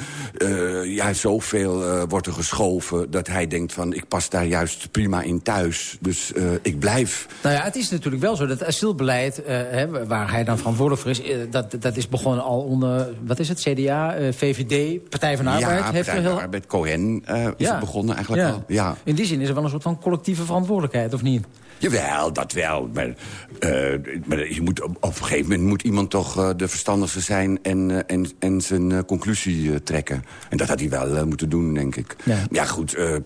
ja, zoveel wordt er geschoven dat hij denkt van... ik pas daar juist prima in thuis. Dus ik blijf. Nou ja, het is natuurlijk wel zo dat het asielbeleid, eh, hè, waar hij dan verantwoordelijk voor is... eh, dat, dat is begonnen al onder, wat is het, CDA, eh, VVD, Partij van de Arbeid. ja, heeft Partij van de Arbeid, Cohen is Ja. het begonnen eigenlijk Ja. al. Ja. In die zin is er wel een soort van collectieve verantwoordelijkheid, of niet? Jawel, dat wel. Maar, eh, maar je moet, op, op een gegeven moment moet iemand toch eh, de verstandigste zijn... en, eh, en, en zijn conclusie trekken. En dat had hij wel moeten doen, denk ik. Ja. goed, eh,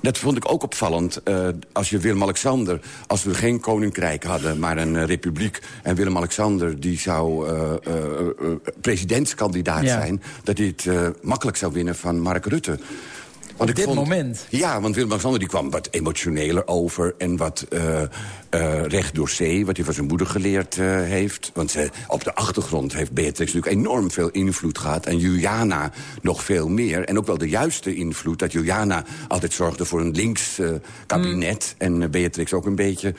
dat vond ik ook opvallend. als je Willem-Alexander, als we geen koninkrijk hadden... maar een republiek, en Willem-Alexander... die zou presidentskandidaat Ja. zijn... dat hij het makkelijk zou winnen van Mark Rutte. Want Op dit moment? Ja, want Willem-Alexander die kwam wat emotioneler over... en wat eh, eh, recht door zee, wat hij van zijn moeder geleerd eh, heeft. Want ze, op de achtergrond heeft Beatrix natuurlijk enorm veel invloed gehad... en Juliana nog veel meer. En ook wel de juiste invloed, dat Juliana altijd zorgde voor een links kabinet... en eh, Beatrix ook een beetje...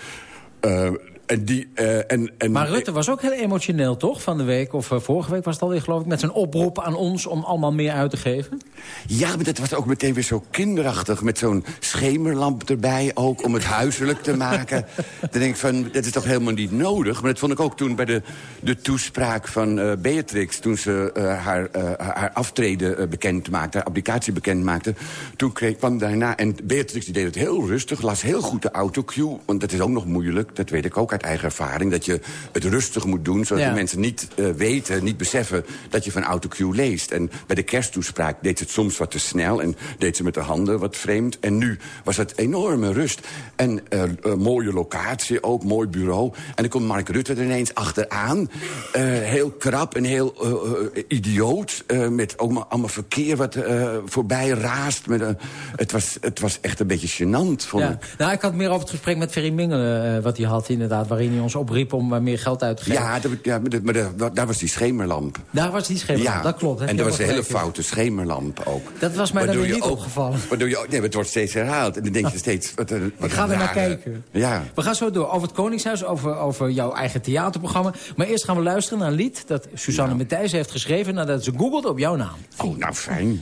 en die, eh, en, en, Maar Rutte was ook heel emotioneel, toch? Van de week, of eh, vorige week was het alweer, geloof ik... met zijn oproep aan ons om allemaal meer uit te geven. Ja, maar dat was ook meteen weer zo kinderachtig. Met zo'n schemerlamp erbij ook, om het huiselijk te maken. Dan denk ik van, dat is toch helemaal niet nodig. Maar dat vond ik ook toen bij de, de toespraak van eh, Beatrix... toen ze haar, haar aftreden bekend maakte, haar applicatie bekend maakte. Toen kreeg, kwam daarna, en Beatrix die deed het heel rustig... las heel goed de autocue, want dat is ook nog moeilijk. Dat weet ik ook uit eigen ervaring. Dat je het rustig moet doen, zodat Ja. de mensen niet eh, weten, niet beseffen... dat je van autocue leest. En bij de kersttoespraak deed ze het soms wat te snel... en deed ze met de handen wat vreemd. En nu was het enorme rust. En eh, eh, mooie locatie ook, mooi bureau. En dan komt Mark Rutte er ineens achteraan. heel krap en heel idioot. met ook maar allemaal verkeer wat voorbij raast. Met, het, was, het was echt een beetje gênant, vond Ja. ik. Nou, ik had meer over het gesprek met Ferry Mingelen, wat hij had inderdaad... waarin hij ons opriep om meer geld uit te geven. Ja, dat- ja maar, dat- daar was die schemerlamp. Daar was die schemer. dat klopt. En dat was een hele foute schemerlamp ook. Dat was mij dan Waardoor weer je niet ook- opgevallen. Waardoor je, nee, het wordt steeds herhaald. En dan denk je steeds... Wat een, wat Ik ga er naar kijken. Ja. We gaan zo door over het Koningshuis, over, over jouw eigen theaterprogramma. Maar eerst gaan we luisteren naar een lied dat Suzanne Matthijs heeft geschreven... nadat ze googelde op jouw naam. Oh, nou fijn.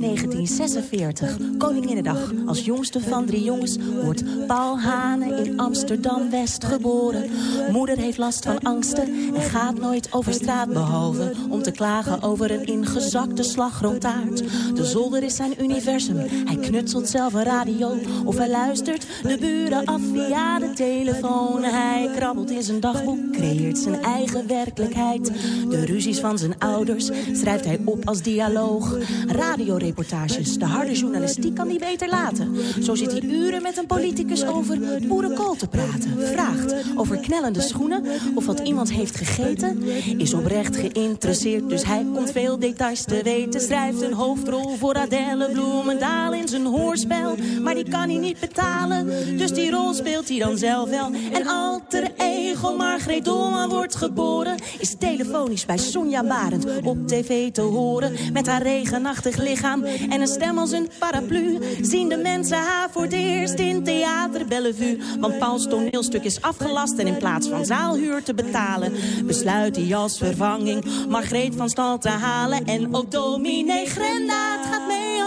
In 1946, Koninginnedag. Als jongste van drie jongens wordt Paul Hane in Amsterdam-West geboren. Moeder heeft last van angsten en gaat nooit over straat behalve om te klagen over een ingezakte slagroomtaart. De zolder is zijn universum. Hij knutselt zelf een radio of hij luistert de buren af via de telefoon. Hij krabbelt in zijn dagboek, creëert zijn eigen werkelijkheid. De ruzies van zijn ouders schrijft hij op als dialoog. Radioreportages, de harde journalistiek kan hij beter laten. Zo zit hij uren met een politicus over boerenkool te praten. Vraagt over knellende schoenen of wat iemand heeft gegeten. Is oprecht geïnteresseerd, dus hij komt veel details te weten. Schrijft een hoofdrol voor Adele Bloemendaal in zijn hoorspel. Maar die kan hij niet betalen, dus die rol speelt hij dan zelf wel. En alter ego Margreet wordt geboren. Is telefonisch bij Sonja Barend op tv te horen. Met haar regenachtig lichaam en een stem als een paraplu. Zien de mensen haar voor het eerst in Theater Bellevue. Want Pauls toneelstuk is afgelast en in plaats van zaalhuur te betalen... besluit hij als vervanging Margreet van stal te halen. En ook dominee Grenda, gaat mee.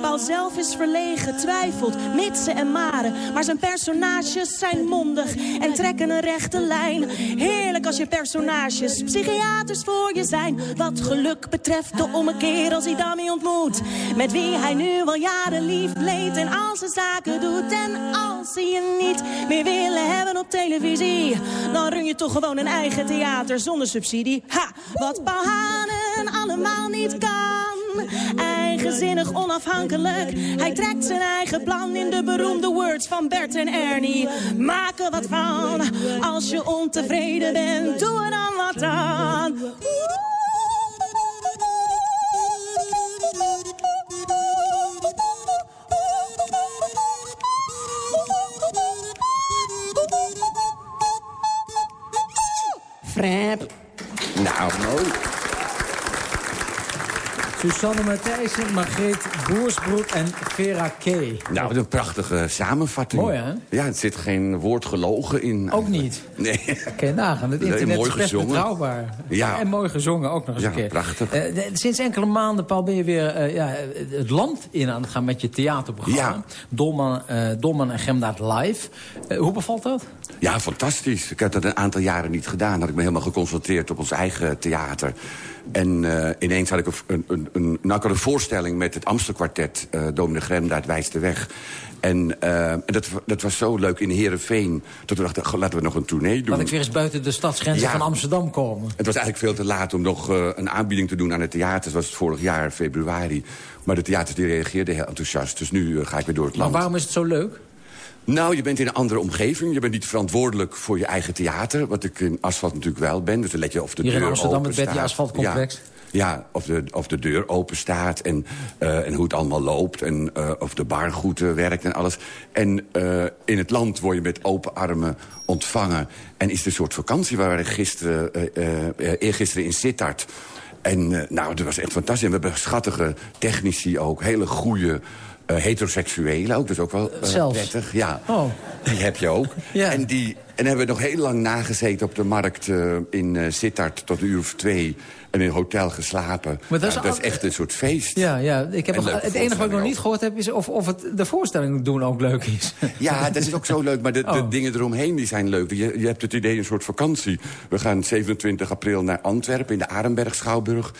Paul zelf is verlegen, twijfelt, mitsen en maren. Maar zijn personages zijn mondig en trekken een rechte lijn. Heerlijk als je personages psychiaters voor je zijn. Wat geluk betreft de ommekeer als hij Dami ontmoet. Met wie hij nu al jaren lief leed en al zijn zaken doet. En als ze je niet meer willen hebben op televisie... dan run je toch gewoon een eigen theater zonder subsidie. Ha, wat Paul Hanen allemaal niet kan. Eigenzinnig, onafhankelijk. Hij trekt zijn eigen plan in de beroemde words van Bert en Ernie. Maak er wat van. Als je ontevreden bent, doe er dan wat aan. Susanne Matthijssen, Margreet Boersbroek en Vera K. Nou, wat een prachtige samenvatting. Mooi, hè? Ja, er zit geen woord gelogen in. Ook niet. Nee. Je nagaan, het internet mooi is best gezongen. betrouwbaar. Ja. En mooi gezongen ook nog eens Ja, een keer. prachtig. Eh, de- sinds enkele maanden, Paul, ben je weer eh, ja, het land in aan het gaan met je theaterprogramma. Ja. Dolman, Dolman en Gemdaad live. Hoe bevalt dat? Ja, fantastisch. Ik heb dat een aantal jaren niet gedaan. Had ik me helemaal geconcentreerd op ons eigen theater. En eh, ineens had ik een, een, een, nou, ik had een voorstelling met het Amstelkwartet. eh Domine Gremdaad wijst de weg. En, eh, en dat, dat was zo leuk in Heerenveen. Dat we dachten, laten we nog een tournee doen. Laat ik weer eens buiten de stadsgrenzen Ja. van Amsterdam komen. Het was eigenlijk veel te laat om nog een aanbieding te doen aan het theater. Dat was het vorig jaar, februari. Maar de theaters die reageerden heel enthousiast. Dus nu ga ik weer door het Maar land. waarom is het zo leuk? Nou, je bent in een andere omgeving. Je bent niet verantwoordelijk voor je eigen theater. Wat ik in Asfalt natuurlijk wel ben. Dus dan let je of de Hier in deur Amsterdam, open het Betty. Asfaltcomplex. Ja, ja, of, de, of de deur open staat en, eh, en hoe het allemaal loopt. En eh, of de bar goed eh, werkt en alles. En in het land word je met open armen ontvangen. En is het een soort vakantie. We waren gisteren, eergisteren in Sittard. En nou, dat was echt fantastisch. En we hebben schattige technici ook. Hele goede eh heteroseksuelen ook. Is ook wel Zelfs? prettig. Ja, Oh. die heb je ook. Ja. En, die, en hebben we nog heel lang nagezeten op de markt eh, in eh Sittard... tot een uur of twee en in een hotel geslapen. Maar dat is echt een soort feest. Ja, ja. Ik heb nog, het enige wat ik nog niet gehoord heb... is of, of het, de voorstelling doen ook leuk is. Ja, dat is ook zo leuk. Maar de, de Oh. dingen eromheen die zijn leuk. Je, je hebt het idee een soort vakantie. We gaan 27 april naar Antwerpen in de Arenberg Schouwburg.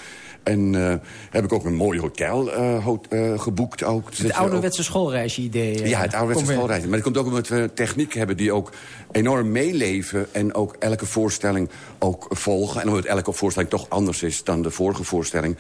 En eh, heb ik ook een mooi hotel ho- eh, geboekt ook. Dus Het ouderwetse schoolreisje-idee. ja, het ouderwetse schoolreizen. Maar het komt ook omdat we techniek hebben die ook enorm meeleven... en ook elke voorstelling ook volgen. En omdat elke voorstelling toch anders is dan de vorige voorstelling...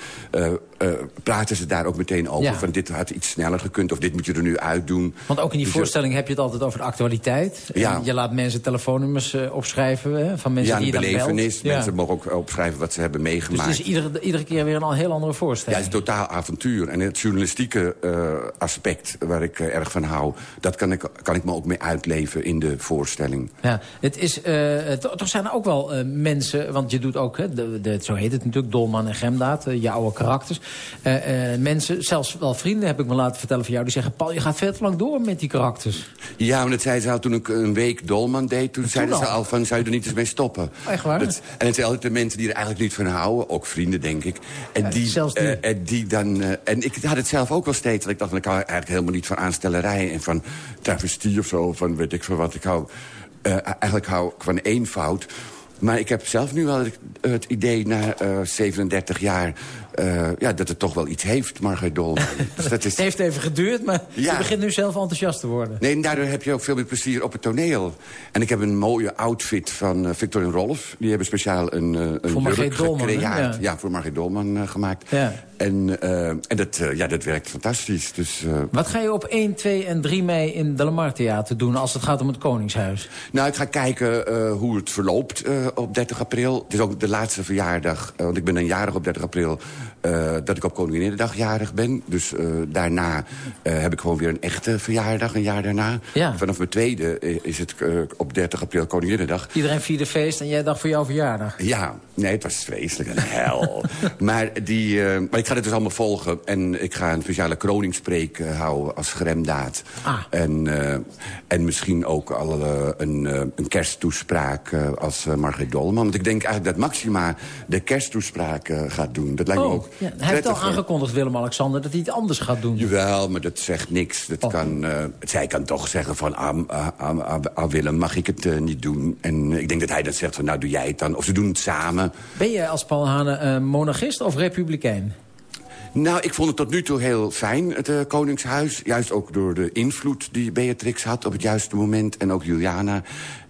praten ze daar ook meteen over. Ja. Van dit had iets sneller gekund of dit moet je er nu uitdoen. Want ook in die Dus, voorstelling heb je het altijd over de actualiteit. Ja. Je laat mensen telefoonnummers opschrijven hè, van mensen ja, die een je dan belt. belevenis. Ja. Mensen mogen ook opschrijven wat ze hebben Dus meegemaakt. het is iedere, iedere keer weer een heel andere Ja, voorstelling. het is totaal avontuur. En het journalistieke eh, aspect waar ik eh, erg van hou... dat kan ik, kan ik me ook mee uitleven in de voorstelling. Ja, het is, eh, to- toch zijn er ook wel mensen, want je doet ook, hè, de, de, zo heet het natuurlijk, Dolman en Gemdaad, je oude karakters. Mensen, zelfs wel vrienden heb ik me laten vertellen van jou, die zeggen, Paul, je gaat veel te lang door met die karakters. Ja, maar dat zei ze al toen ik een week Dolman deed. Toen zeiden ze al? al van, zou je er niet eens mee stoppen? Echt waar? Dat, en het zijn altijd de mensen die er eigenlijk niet van houden. Ook vrienden, denk ik. En die, zelfs die. eh, en die dan... eh, en ik had het zelf ook wel steeds. Dat ik dacht, van, ik hou eigenlijk helemaal niet van aanstellerij... en van travestie of zo, van weet ik veel wat. Ik hou... eh, eigenlijk hou ik van eenvoud. Maar ik heb zelf nu wel het, het idee na eh, 37 jaar... eh, ja, dat het toch wel iets heeft, Margaret Dolman. dus dat is, Het heeft even geduurd, maar Ja. je begint nu zelf enthousiast te worden. Nee, daardoor heb je ook veel meer plezier op het toneel. En ik heb een mooie outfit van eh, Victor en Rolf. Die hebben speciaal een, eh een Voor jurk Dolman. Ja. Ja. voor Margreet Dolman gemaakt. Ja. En, en dat, ja, dat werkt fantastisch. Dus, Wat ga je op 1, 2 en 3 mei in de Lamar Theater doen als het gaat om het Koningshuis? nou, ik ga kijken hoe het verloopt op 30 april. Het is ook de laatste verjaardag, want ik ben een jarig op 30 april... eh, dat ik op Koninginnedag jarig ben. Dus eh, daarna eh, heb ik gewoon weer een echte verjaardag, een jaar daarna. Ja. Vanaf mijn tweede is het op 30 april Koninginnedag. Iedereen vierde feest en jij dacht voor jouw verjaardag. Ja, nee, het was vreselijk, een hel. maar, die, maar ik ga het dus allemaal volgen. En ik ga een speciale kroningspreek houden als gremdaad. Ah. En, en misschien ook al een, een kersttoespraak als Margreet Dolman. Want ik denk eigenlijk dat Maxima de kersttoespraak gaat doen. Dat lijkt me Oh. ook Ja, hij heeft al aangekondigd, Willem-Alexander, dat hij het anders gaat doen. Jawel, maar dat zegt niks. Dat Oh. kan, eh, zij kan toch zeggen van... Ah, ah, ah, Willem, mag ik het eh, niet doen? En ik denk dat hij dan zegt van, nou doe jij het dan. Of ze doen het samen. Ben jij als Paul Hane eh, monarchist of republikein? Nou, ik vond het tot nu toe heel fijn, het Koningshuis. Juist ook door de invloed die Beatrix had op het juiste moment. En ook Juliana.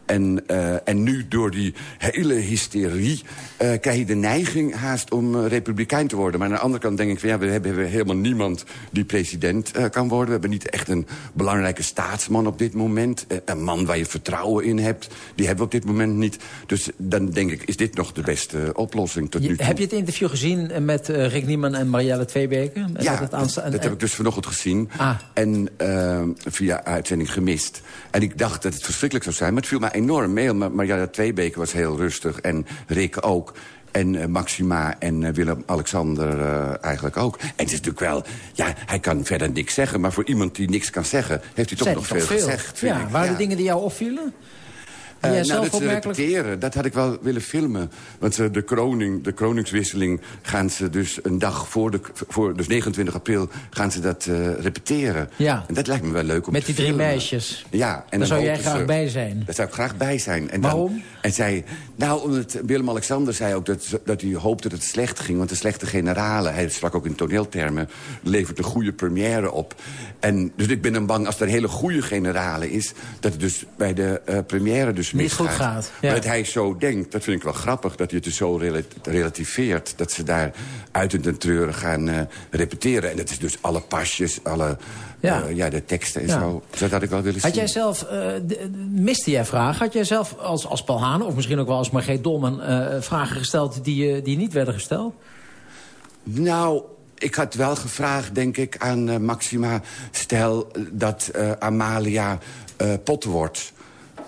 En, eh, en nu door die hele hysterie eh, krijg je de neiging haast om eh, republikein te worden. Maar aan de andere kant denk ik van ja, we hebben, helemaal niemand die president kan worden. We hebben niet echt een belangrijke staatsman op dit moment. Een man waar je vertrouwen in hebt. Die hebben we op dit moment niet. Dus dan denk ik, is dit nog de beste oplossing tot Je- nu toe. heb je het interview gezien met Rick Niemann en Marielle Tweebeke? Ja, dat, dat heb ik dus vanochtend gezien. Ah. En via uitzending gemist. En ik dacht dat het verschrikkelijk zou zijn. Maar het viel mij enorm mee. Maar Mariana Tweebeke was heel rustig. En Rick ook. En eh, Maxima en eh, Willem-Alexander eh, eigenlijk ook. En het is natuurlijk wel... Ja, hij kan verder niks zeggen. Maar voor iemand die niks kan zeggen... heeft hij toch nog veel, gezegd, vind Ja, ik. waren Ja. er dingen die jou opvielen? Eh, jij nou, dat ze repeteren, dat had ik wel willen filmen. Want ze de, kroning, de kroningswisseling gaan ze dus een dag voor, de, voor dus 29 april, gaan ze dat eh, repeteren. Ja. En dat lijkt me wel leuk om Met te die drie meisjes. Ja. En Daar dan zou jij graag bij zijn. Daar zou ik graag bij zijn. En Waarom? Dan, en zij, nou, omdat Willem-Alexander zei ook dat, dat hij hoopte dat het slecht ging. Want de slechte generalen, hij sprak ook in toneeltermen, levert een goede première op. En dus ik ben dan bang als er een hele goede generale is, dat het dus bij de eh, première dus Niet misgaat. goed gaat, ja. Maar dat hij zo denkt, dat vind ik wel grappig. Dat hij het dus zo rela- relativeert. Dat ze daar uit en treuren gaan eh, repeteren. En dat is dus alle pasjes, alle Ja. ja, de teksten en Ja. zo. Dus dat had ik wel willen Had zien. jij zelf, eh, miste jij vragen? Had jij zelf als, als Paul Hane, of misschien ook wel als Margreet Dolman... eh, vragen gesteld die, eh, die niet werden gesteld? Nou, ik had wel gevraagd, denk ik, aan eh, Maxima... stel dat eh, Amalia eh, pot wordt,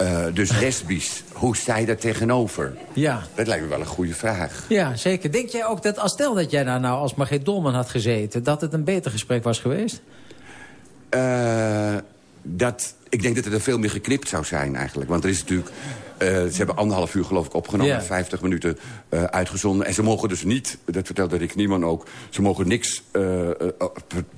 eh, dus lesbisch. Hoe sta je daar tegenover? Ja. Dat lijkt me wel een goede vraag. Ja, zeker. Denk jij ook dat, als stel dat jij daar nou als Margreet Dolman had gezeten... dat het een beter gesprek was geweest? Eh, dat, ik denk dat er veel meer geknipt zou zijn eigenlijk. Want er is natuurlijk... eh, ze hebben anderhalf uur geloof ik opgenomen, Ja. 50 minuten eh, uitgezonden. En ze mogen dus niet, dat vertelde Rick Nieman ook... ze mogen niks eh, eh,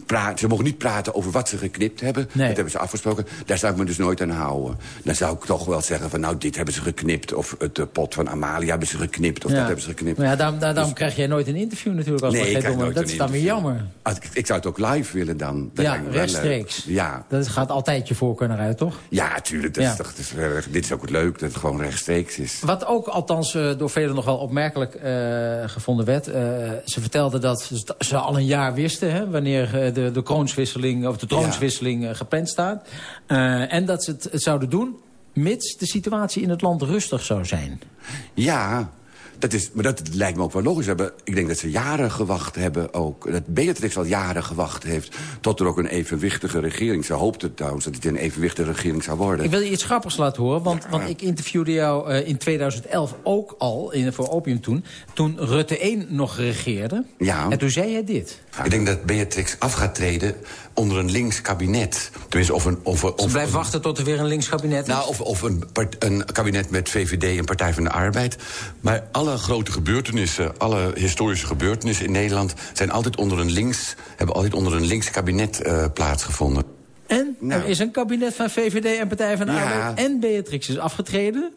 praten, ze mogen niet praten over wat ze geknipt hebben. Nee. Dat hebben ze afgesproken. Daar zou ik me dus nooit aan houden. Dan zou ik toch wel zeggen van nou, dit hebben ze geknipt. Of het pot van Amalia hebben ze geknipt. Of dat hebben ze geknipt. Maar ja, daarom, daar- daarom krijg jij nooit een interview natuurlijk als Nee, ik krijg nooit Dat is dan weer jammer. Als ik, ik zou het ook live willen dan. Dat ja, rechtstreeks. Ja, Dat gaat altijd je voorkeur naar uit, toch? Ja, tuurlijk. Dat Ja. Is toch, dat is, wel erg- dit is ook het leuk, dat het gewoon rechtstreeks is. Wat ook althans eh, door velen nog wel opmerkelijk eh, gevonden werd. eh, ze vertelde dat ze, al een jaar wisten... Hè, wanneer de, de kroonswisseling, of de troonswisseling gepland staat. En dat ze het, het zouden doen mits de situatie in het land rustig zou zijn. Ja, dat is, maar dat lijkt me ook wel logisch. Hebben, ik denk dat ze jaren gewacht hebben ook. Dat Beatrix al jaren gewacht heeft tot er ook een evenwichtige regering... ze hoopte trouwens dat het een evenwichtige regering zou worden. Ik wil je iets grappigs laten horen, want, want ik interviewde jou eh, in 2011 ook al in, voor Opium toen. Toen Rutte 1 nog regeerde. Ja. En toen zei jij dit. Ik denk dat Beatrix af gaat treden onder een links kabinet. Tenminste, of een... Of, een- Ze of, blijft wachten tot er weer een links kabinet is. Nou, of, of een, part- een kabinet met VVD en Partij van de Arbeid. Maar alle grote gebeurtenissen, alle historische gebeurtenissen in Nederland... Zijn altijd onder een links, hebben altijd onder een links kabinet eh, plaatsgevonden. En er is een kabinet van VVD en Partij van de Nou. Ja. Arbeid. En Beatrix is afgetreden.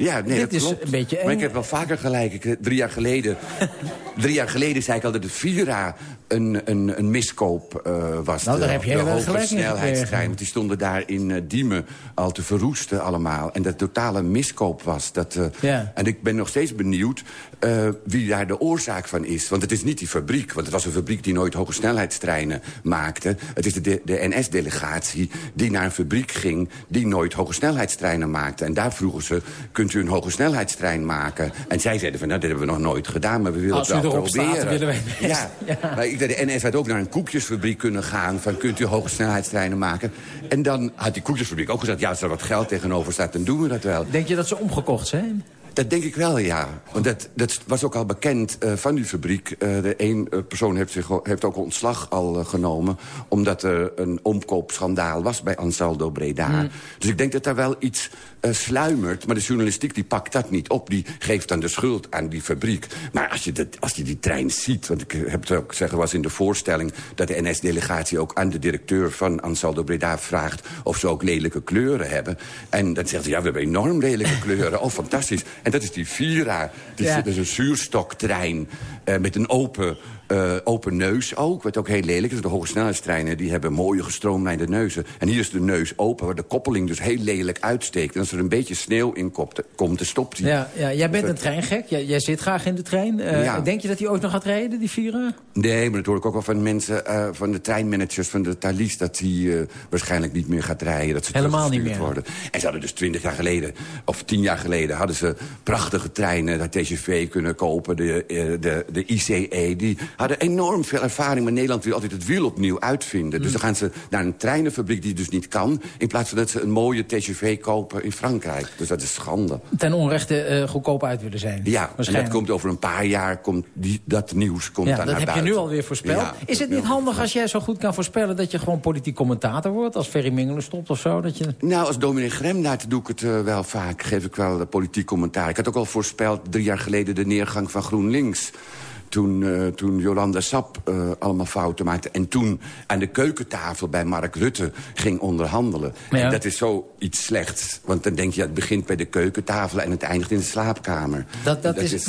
Ja, nee, Dit dat is klopt. een beetje eng. Maar ik heb wel vaker gelijk. Ik, eh, drie jaar geleden, drie jaar geleden zei ik al dat de Vira een, een, een miskoop eh, was. Nou, daar de, heb jij de wel hoge snelheidstrein. Want die stonden daar in eh, Diemen al te verroesten allemaal. En dat totale miskoop was. Dat, Ja. En ik ben nog steeds benieuwd eh, wie daar de oorzaak van is. Want het is niet die fabriek. Want het was een fabriek die nooit hoge snelheidstreinen maakte. Het is de, de, de NS-delegatie die naar een fabriek ging... die nooit hoge snelheidstreinen maakte. En daar vroegen ze, kunt u een hoge snelheidstrein maken? En zij zeiden van, nou, dat hebben we nog nooit gedaan... maar we willen Als het wel staat, proberen. willen wij. Ja. Maar ik, de NS had ook naar een koekjesfabriek kunnen gaan... van kunt u hoge snelheidstreinen maken? En dan had die koekjesfabriek ook gezegd... ja, als er wat geld tegenover staat, dan doen we dat wel. Denk je dat ze omgekocht zijn? Dat denk ik wel, ja. Want dat, dat was ook al bekend eh, van die fabriek. Eh, de een eh, persoon heeft, zich, heeft ook ontslag al genomen... omdat er een omkoopschandaal was bij Ansaldo Breda. Hmm. Dus ik denk dat daar wel iets eh, sluimert. Maar de journalistiek die pakt dat niet op. Die geeft dan de schuld aan die fabriek. Maar als je, dat, als je die trein ziet... want ik heb het ook zeggen, was in de voorstelling... dat de NS-delegatie ook aan de directeur van Ansaldo Breda vraagt... of ze ook lelijke kleuren hebben. En dan zegt hij, ja, we hebben enorm lelijke kleuren. Oh, fantastisch. En dat is die Vira. Dus, Ja. Dat is een zuurstoktrein eh, met een open, eh, open neus ook. Wat ook heel lelijk is. De hogesnelheidstreinen die hebben mooie gestroomlijnde neuzen. En hier is de neus open, waar de koppeling dus heel lelijk uitsteekt. En als er een beetje sneeuw in komt, komt dan stopt hij. Ja, ja, jij bent een treingek. Jij, jij zit graag in de trein. Eh, Ja. Denk je dat hij ook nog gaat rijden, die Vira? Nee, maar dat hoor ik ook wel van mensen, eh, van de treinmanagers van de Thalys... dat hij waarschijnlijk niet meer gaat rijden, dat ze Helemaal niet meer. worden. En ze hadden dus twintig jaar geleden, of tien jaar geleden... hadden ze prachtige treinen, de TGV kunnen kopen, de, de, de ICE. Die hadden enorm veel ervaring, maar Nederland wil altijd het wiel opnieuw uitvinden. Mm. Dus dan gaan ze naar een treinenfabriek die dus niet kan... in plaats van dat ze een mooie TGV kopen in Frankrijk. Dus dat is schande. Ten onrechte eh, goedkoop uit willen zijn. Ja, en dat komt over een paar jaar, komt die, dat nieuws komt ja, dan dat naar heb buiten. je nu alweer voorspeld. Ja, is het niet handig als jij zo goed kan voorspellen... dat je gewoon politiek commentator wordt? Als Ferry Mingelen stopt of zo? Dat je... Nou, als dominee Gremnaert doe ik het eh, wel vaak. Geef ik wel eh, politiek commentaar. Ik had ook al voorspeld drie jaar geleden de neergang van GroenLinks. Toen, eh, toen Jolanda Sap eh, allemaal fouten maakte. En toen aan de keukentafel bij Mark Rutte ging onderhandelen. Ja. En dat is zoiets slechts. Want dan denk je, het begint bij de keukentafel... en het eindigt in de slaapkamer. Dat, dat, is,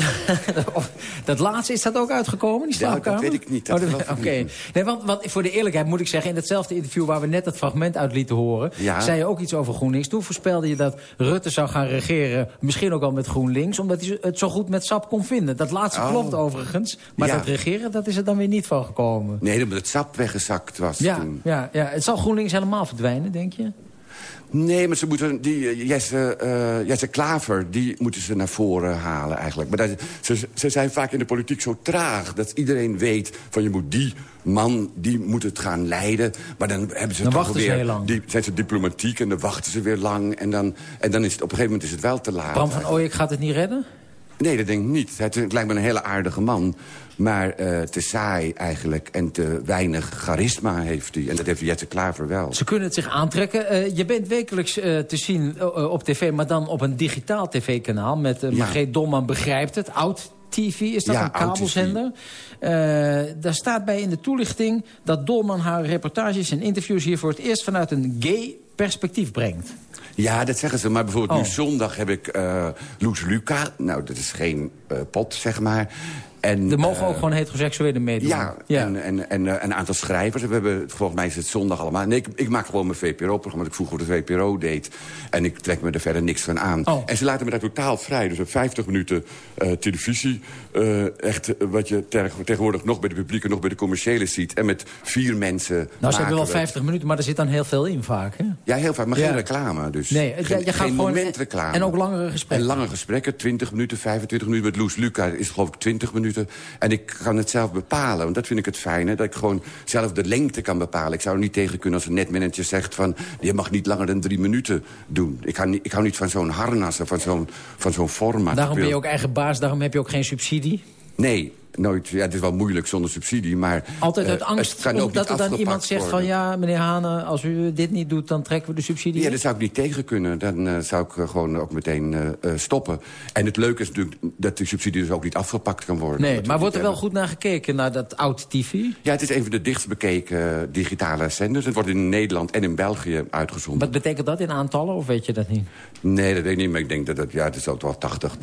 dat laatste, is dat ook uitgekomen, die Nou, dat slaapkamer? weet ik niet, dat Oh, Oké. Nee, want, want voor de eerlijkheid moet ik zeggen... in hetzelfde interview waar we net het fragment uit lieten horen... Ja. zei je ook iets over GroenLinks. Toen voorspelde je dat Rutte zou gaan regeren... misschien ook al met GroenLinks... omdat hij het zo goed met SAP kon vinden. Dat laatste Oh. klopt overigens. Maar Ja. dat regeren, dat is er dan weer niet van gekomen. Nee, omdat het sap weggezakt was Ja, toen. ja, ja, het zal GroenLinks helemaal verdwijnen, denk je? Nee, maar ze moeten die eh, Jesse, eh, Jesse Klaver, die moeten ze naar voren halen eigenlijk. Maar dat, ze, ze zijn vaak in de politiek zo traag dat iedereen weet van je moet die man, die moet het gaan leiden. Maar dan hebben ze Dan toch wachten ze weer, heel lang. Die, zijn ze diplomatiek en dan wachten ze weer lang. En dan, en dan is het op een gegeven moment is het wel te laat. Bram van Ooyek gaat het niet redden? Nee, dat denk ik niet. Het, het lijkt me een hele aardige man. Maar eh, te saai eigenlijk en te weinig charisma heeft hij. En dat heeft Jesse Klaver wel. Ze kunnen het zich aantrekken. Eh, je bent wekelijks eh, te zien op tv, maar dan op een digitaal tv-kanaal... met uh, Ja. Dolman Begrijpt het. Oud TV, is dat Ja, een kabelzender? Daar staat bij in de toelichting dat Dolman haar reportages en interviews... hier voor het eerst vanuit een gay perspectief brengt. Ja, dat zeggen ze. Maar bijvoorbeeld Oh. nu zondag heb ik eh Loes Luca. Nou, dat is geen eh, pot, zeg maar. En, Er mogen eh, ook gewoon heteroseksuelen meedoen. Ja, en, en, en eh, een aantal schrijvers. We hebben, volgens mij is het zondag allemaal. Nee, ik, ik maak gewoon mijn VPRO-programma ik vroeger de VPRO deed. En ik trek me er verder niks van aan. Oh. En ze laten me daar totaal vrij. Dus op 50 minuten eh, televisie. echt wat je ter- tegenwoordig nog bij de publieke, nog bij de commerciële ziet. En met vier mensen Nou, ze hebben wel we- 50 minuten, maar er zit dan heel veel in vaak. Hè? Ja, heel vaak, maar Ja. geen reclame. Dus Nee, geen, je gaat geen gewoon- momentreclame. en ook langere gesprekken. En lange gesprekken, 20 minuten, 25 minuten. Met Loes Luca is het geloof ik 20 minuten. En ik kan het zelf bepalen, want dat vind ik het fijne. Dat ik gewoon zelf de lengte kan bepalen. Ik zou er niet tegen kunnen als een netmanager zegt van... je mag niet langer dan drie minuten doen. Ik hou niet, ik hou niet van zo'n harnas of van zo'n van zo'n format. Daarom ben je ook eigen baas, daarom heb je ook geen subsidie. Nee, nooit. Ja, het is wel moeilijk zonder subsidie, maar... Altijd uit eh, angst, omdat niet er dan iemand zegt van... ja, meneer Hane, als u dit niet doet, dan trekken we de subsidie Ja, daar zou ik niet tegen kunnen. Dan eh, zou ik eh, gewoon ook meteen stoppen. En het leuke is natuurlijk dat die subsidie dus ook niet afgepakt kan worden. Nee, Dat maar wordt er wel goed naar gekeken, naar dat oud TV? Ja, het is een van de dichtst bekeken digitale zenders. Het wordt in Nederland en in België uitgezonden. Wat betekent dat in aantallen, of weet je dat niet? Nee, dat weet ik niet, maar ik denk dat het, ja, het zal toch wel 80,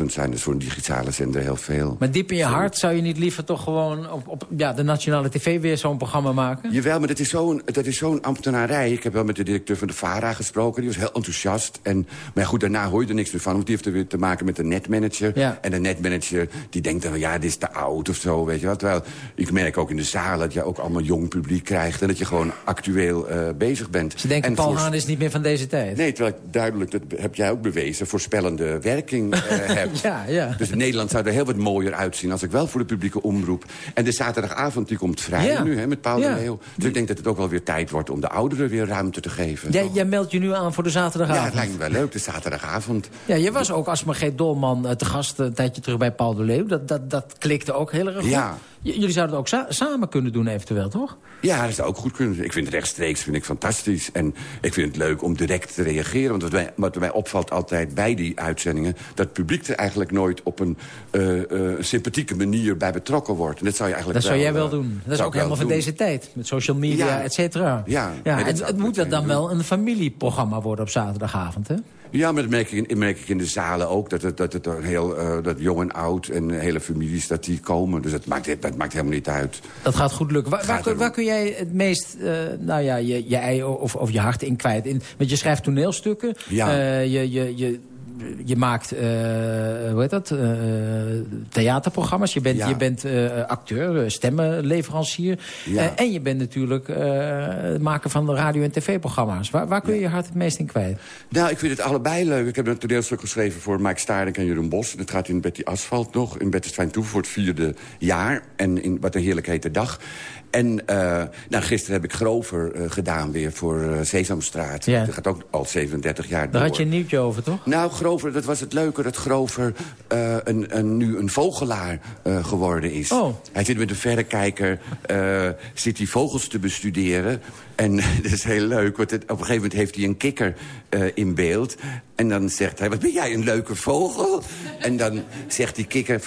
90.000 zijn. Dus voor een digitale zender heel veel. Maar diep in je hart zou je niet liever toch gewoon op, op ja, de nationale tv weer zo'n programma maken? Jawel, maar dat is zo'n dat is zo'n ambtenarij. Ik heb wel met de directeur van de VARA gesproken. Die was heel enthousiast. En, maar goed, daarna hoor je er niks meer van. Want die heeft er weer te maken met de netmanager. Ja. En de netmanager die denkt dan, ja, dit is te oud of zo. Weet je. Terwijl ik merk ook in de zaal dat je ook allemaal jong publiek krijgt. En dat je gewoon actueel eh, bezig bent. Ze denken, En Paul Haan is niet meer van deze tijd. Nee, terwijl ik duidelijk, dat heb jij ook bewezen... voorspellende werking eh heb. Ja, ja. Dus Nederland zou er heel wat mooier uitzien... als ik wel voor de publieke omroep. En de zaterdagavond die komt vrij Ja. nu, hè, met Paul Ja. de Leeuw. Dus ik denk dat het ook wel weer tijd wordt om de ouderen weer ruimte te geven. Jij, jij meldt je nu aan voor de ja, zaterdagavond. het lijkt me wel leuk, de zaterdagavond. Ja, je was ook als Margreet Dolman eh, te gast een tijdje terug bij Paul de Leeuw. Dat, dat, dat klikte ook heel erg goed. Ja. J- jullie zouden het ook sa- samen kunnen doen eventueel, toch? Ja, dat zou ook goed kunnen. Ik vind het rechtstreeks vind ik fantastisch. En ik vind het leuk om direct te reageren. Want wat mij, wat mij opvalt altijd bij die uitzendingen... dat het publiek er eigenlijk nooit op een eh, eh, sympathieke manier bij betrokken wordt. En dat zou je eigenlijk Dat zou jij wel eh, doen. Dat is ook wel helemaal van doen. deze tijd. Met social media, Ja. et cetera. Ja, dat het, moet meteen dan doen. wel een familieprogramma worden op zaterdagavond, hè? Ja, maar dat merk ik in, merk ik in de zalen ook. Dat, het, dat, het heel, dat jong en oud en hele families dat die komen. Dus dat maakt, dat maakt helemaal niet uit. Dat gaat goed lukken. Waar, waar, Gaat kun, erom. Jij het meest, eh, nou ja, je, je ei of, of je hart in kwijt? In, want je schrijft toneelstukken. Ja. Eh, je, je, je, je maakt, eh, hoe heet dat, Eh, theaterprogramma's. Je bent, Ja. je bent acteur, stemmenleverancier. Ja. En je bent natuurlijk eh, maker van de radio- en tv-programma's. Waar, waar kun je je hart het meest in kwijt? Nou, ik vind het allebei leuk. Ik heb een toneelstuk geschreven voor Mike Staarnik en Jeroen Bos. Dat gaat in Betty Asphalt nog, in Betty Twijn Toe voor het vierde jaar. En in Wat een heerlijk hete dag. En eh, nou, gisteren heb ik Grover eh, gedaan weer voor eh, Sesamstraat. Ja. Dat gaat ook al 37 jaar door. Daar had je een nieuwtje over, toch? Nou, Grover, dat was het leuke, dat Grover een, een, nu een vogelaar geworden is. Oh. Hij zit met een verrekijker, zit hij vogels te bestuderen. En dat is heel leuk, want het- op een gegeven moment heeft hij een kikker in beeld. En dan zegt hij, wat ben jij een leuke vogel? En dan zegt die kikker,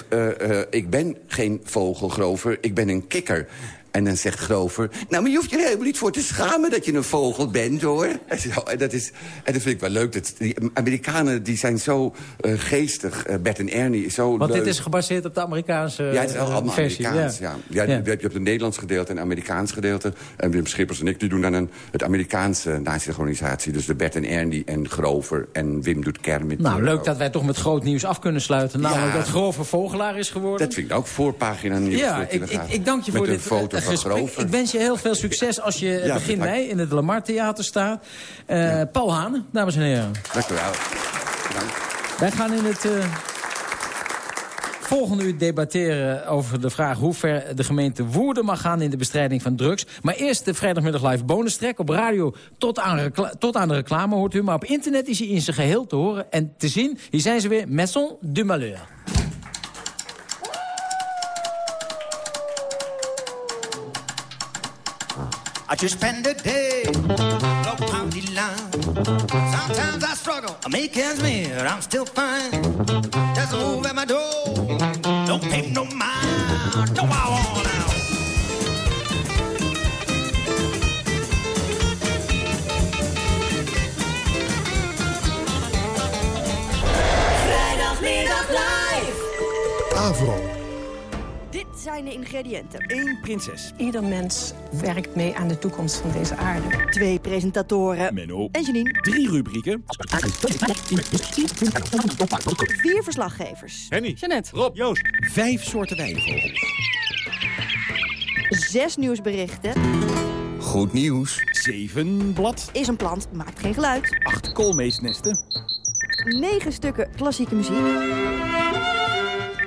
ik ben geen vogel, Grover, ik ben een kikker. En dan zegt Grover, nou, maar je hoeft je er helemaal niet voor te schamen dat je een vogel bent, hoor. En zo, En dat, is, en dat vind ik wel leuk. Dat, die Amerikanen die zijn zo eh, geestig. Eh, Bert en Ernie is zo Want leuk. dit is gebaseerd op de Amerikaanse Ja, het is eh, allemaal versie. Amerikaans, ja. Ja, Ja. Je hebt het Nederlands gedeelte en het Amerikaans gedeelte. En Wim Schippers en ik die doen dan een, het Amerikaanse nazi-organisatie. Dus de Bert en Ernie en Grover en Wim doet Kermit. Nou, leuk dat wij toch met groot nieuws af kunnen sluiten. Namelijk dat Grover Vogelaar is geworden. Dat vind ik ook voorpagina nieuws. Ja, ik, ik, ik dank je Met voor dit eh, gesprek. Ik wens je heel veel succes als je Ja, begin dank. mei in het Lamar Theater staat. Eh, Paul Hane, dames en heren. Dank u wel. Bedankt. Wij gaan in het... eh, Volgende uur debatteren over de vraag hoe ver de gemeente Woerden mag gaan in de bestrijding van drugs. Maar eerst de vrijdagmiddag live bonus track op radio tot aan, tot aan de reclame hoort u. Maar op internet is hij in zijn geheel te horen en te zien. Hier zijn ze weer, Maison du Malheur. I just spend a day low poverty line. Sometimes I struggle, I make ends meet, I'm still fine. Just a move at my door, don't pay no mind. Don't I want out? Vrijdagmiddag live. Avro. De ingrediënten. Eén prinses. Ieder mens werkt mee aan de toekomst van deze aarde. Twee presentatoren. Menno. En Janine. Drie rubrieken. Vier verslaggevers. Henny. Jeanette. Rob. Joost. Vijf soorten weidevogels. Zes nieuwsberichten. Goed nieuws. Zeven blad. Is een plant, maakt geen geluid. Acht koolmeesnesten. Negen stukken klassieke muziek.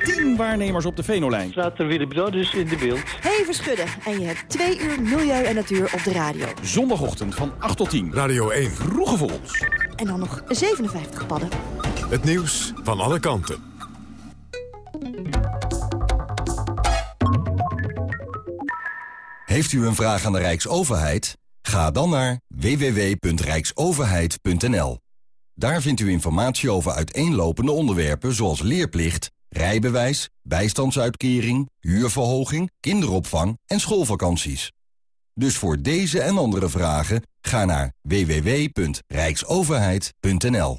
Tien waarnemers op de Venolijn. Staat er Willy Brodus in de beeld. Even schudden. En je hebt twee uur milieu en natuur op de radio. Zondagochtend van 8 tot 10. Radio 1. Vroege vogels. En dan nog 57 padden. Het nieuws van alle kanten. Heeft u een vraag aan de Rijksoverheid? Ga dan naar www.rijksoverheid.nl. Daar vindt u informatie over uiteenlopende onderwerpen zoals leerplicht, rijbewijs, bijstandsuitkering, huurverhoging, kinderopvang en schoolvakanties. Dus voor deze en andere vragen ga naar www.rijksoverheid.nl.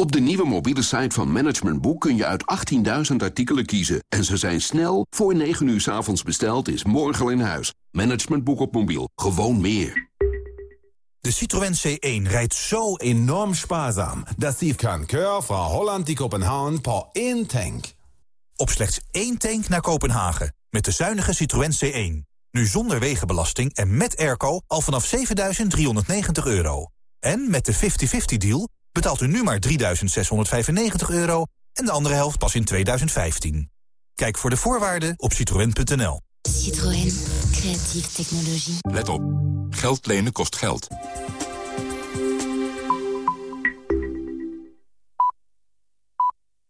Op de nieuwe mobiele site van Management Boek kun je uit 18.000 artikelen kiezen. En ze zijn snel, voor 9 uur s avonds besteld, is morgen in huis. Management Boek op mobiel, gewoon meer. De Citroën C1 rijdt zo enorm spaarzaam... dat die kan keur van Holland die Kopenhagen per één tank. Op slechts één tank naar Kopenhagen. Met de zuinige Citroën C1. Nu zonder wegenbelasting en met airco al vanaf 7.390 euro. En met de 50-50-deal betaalt u nu maar 3.695 euro... en de andere helft pas in 2015. Kijk voor de voorwaarden op citroën.nl. Citroën. Creatieve technologie. Let op. Geld lenen kost geld.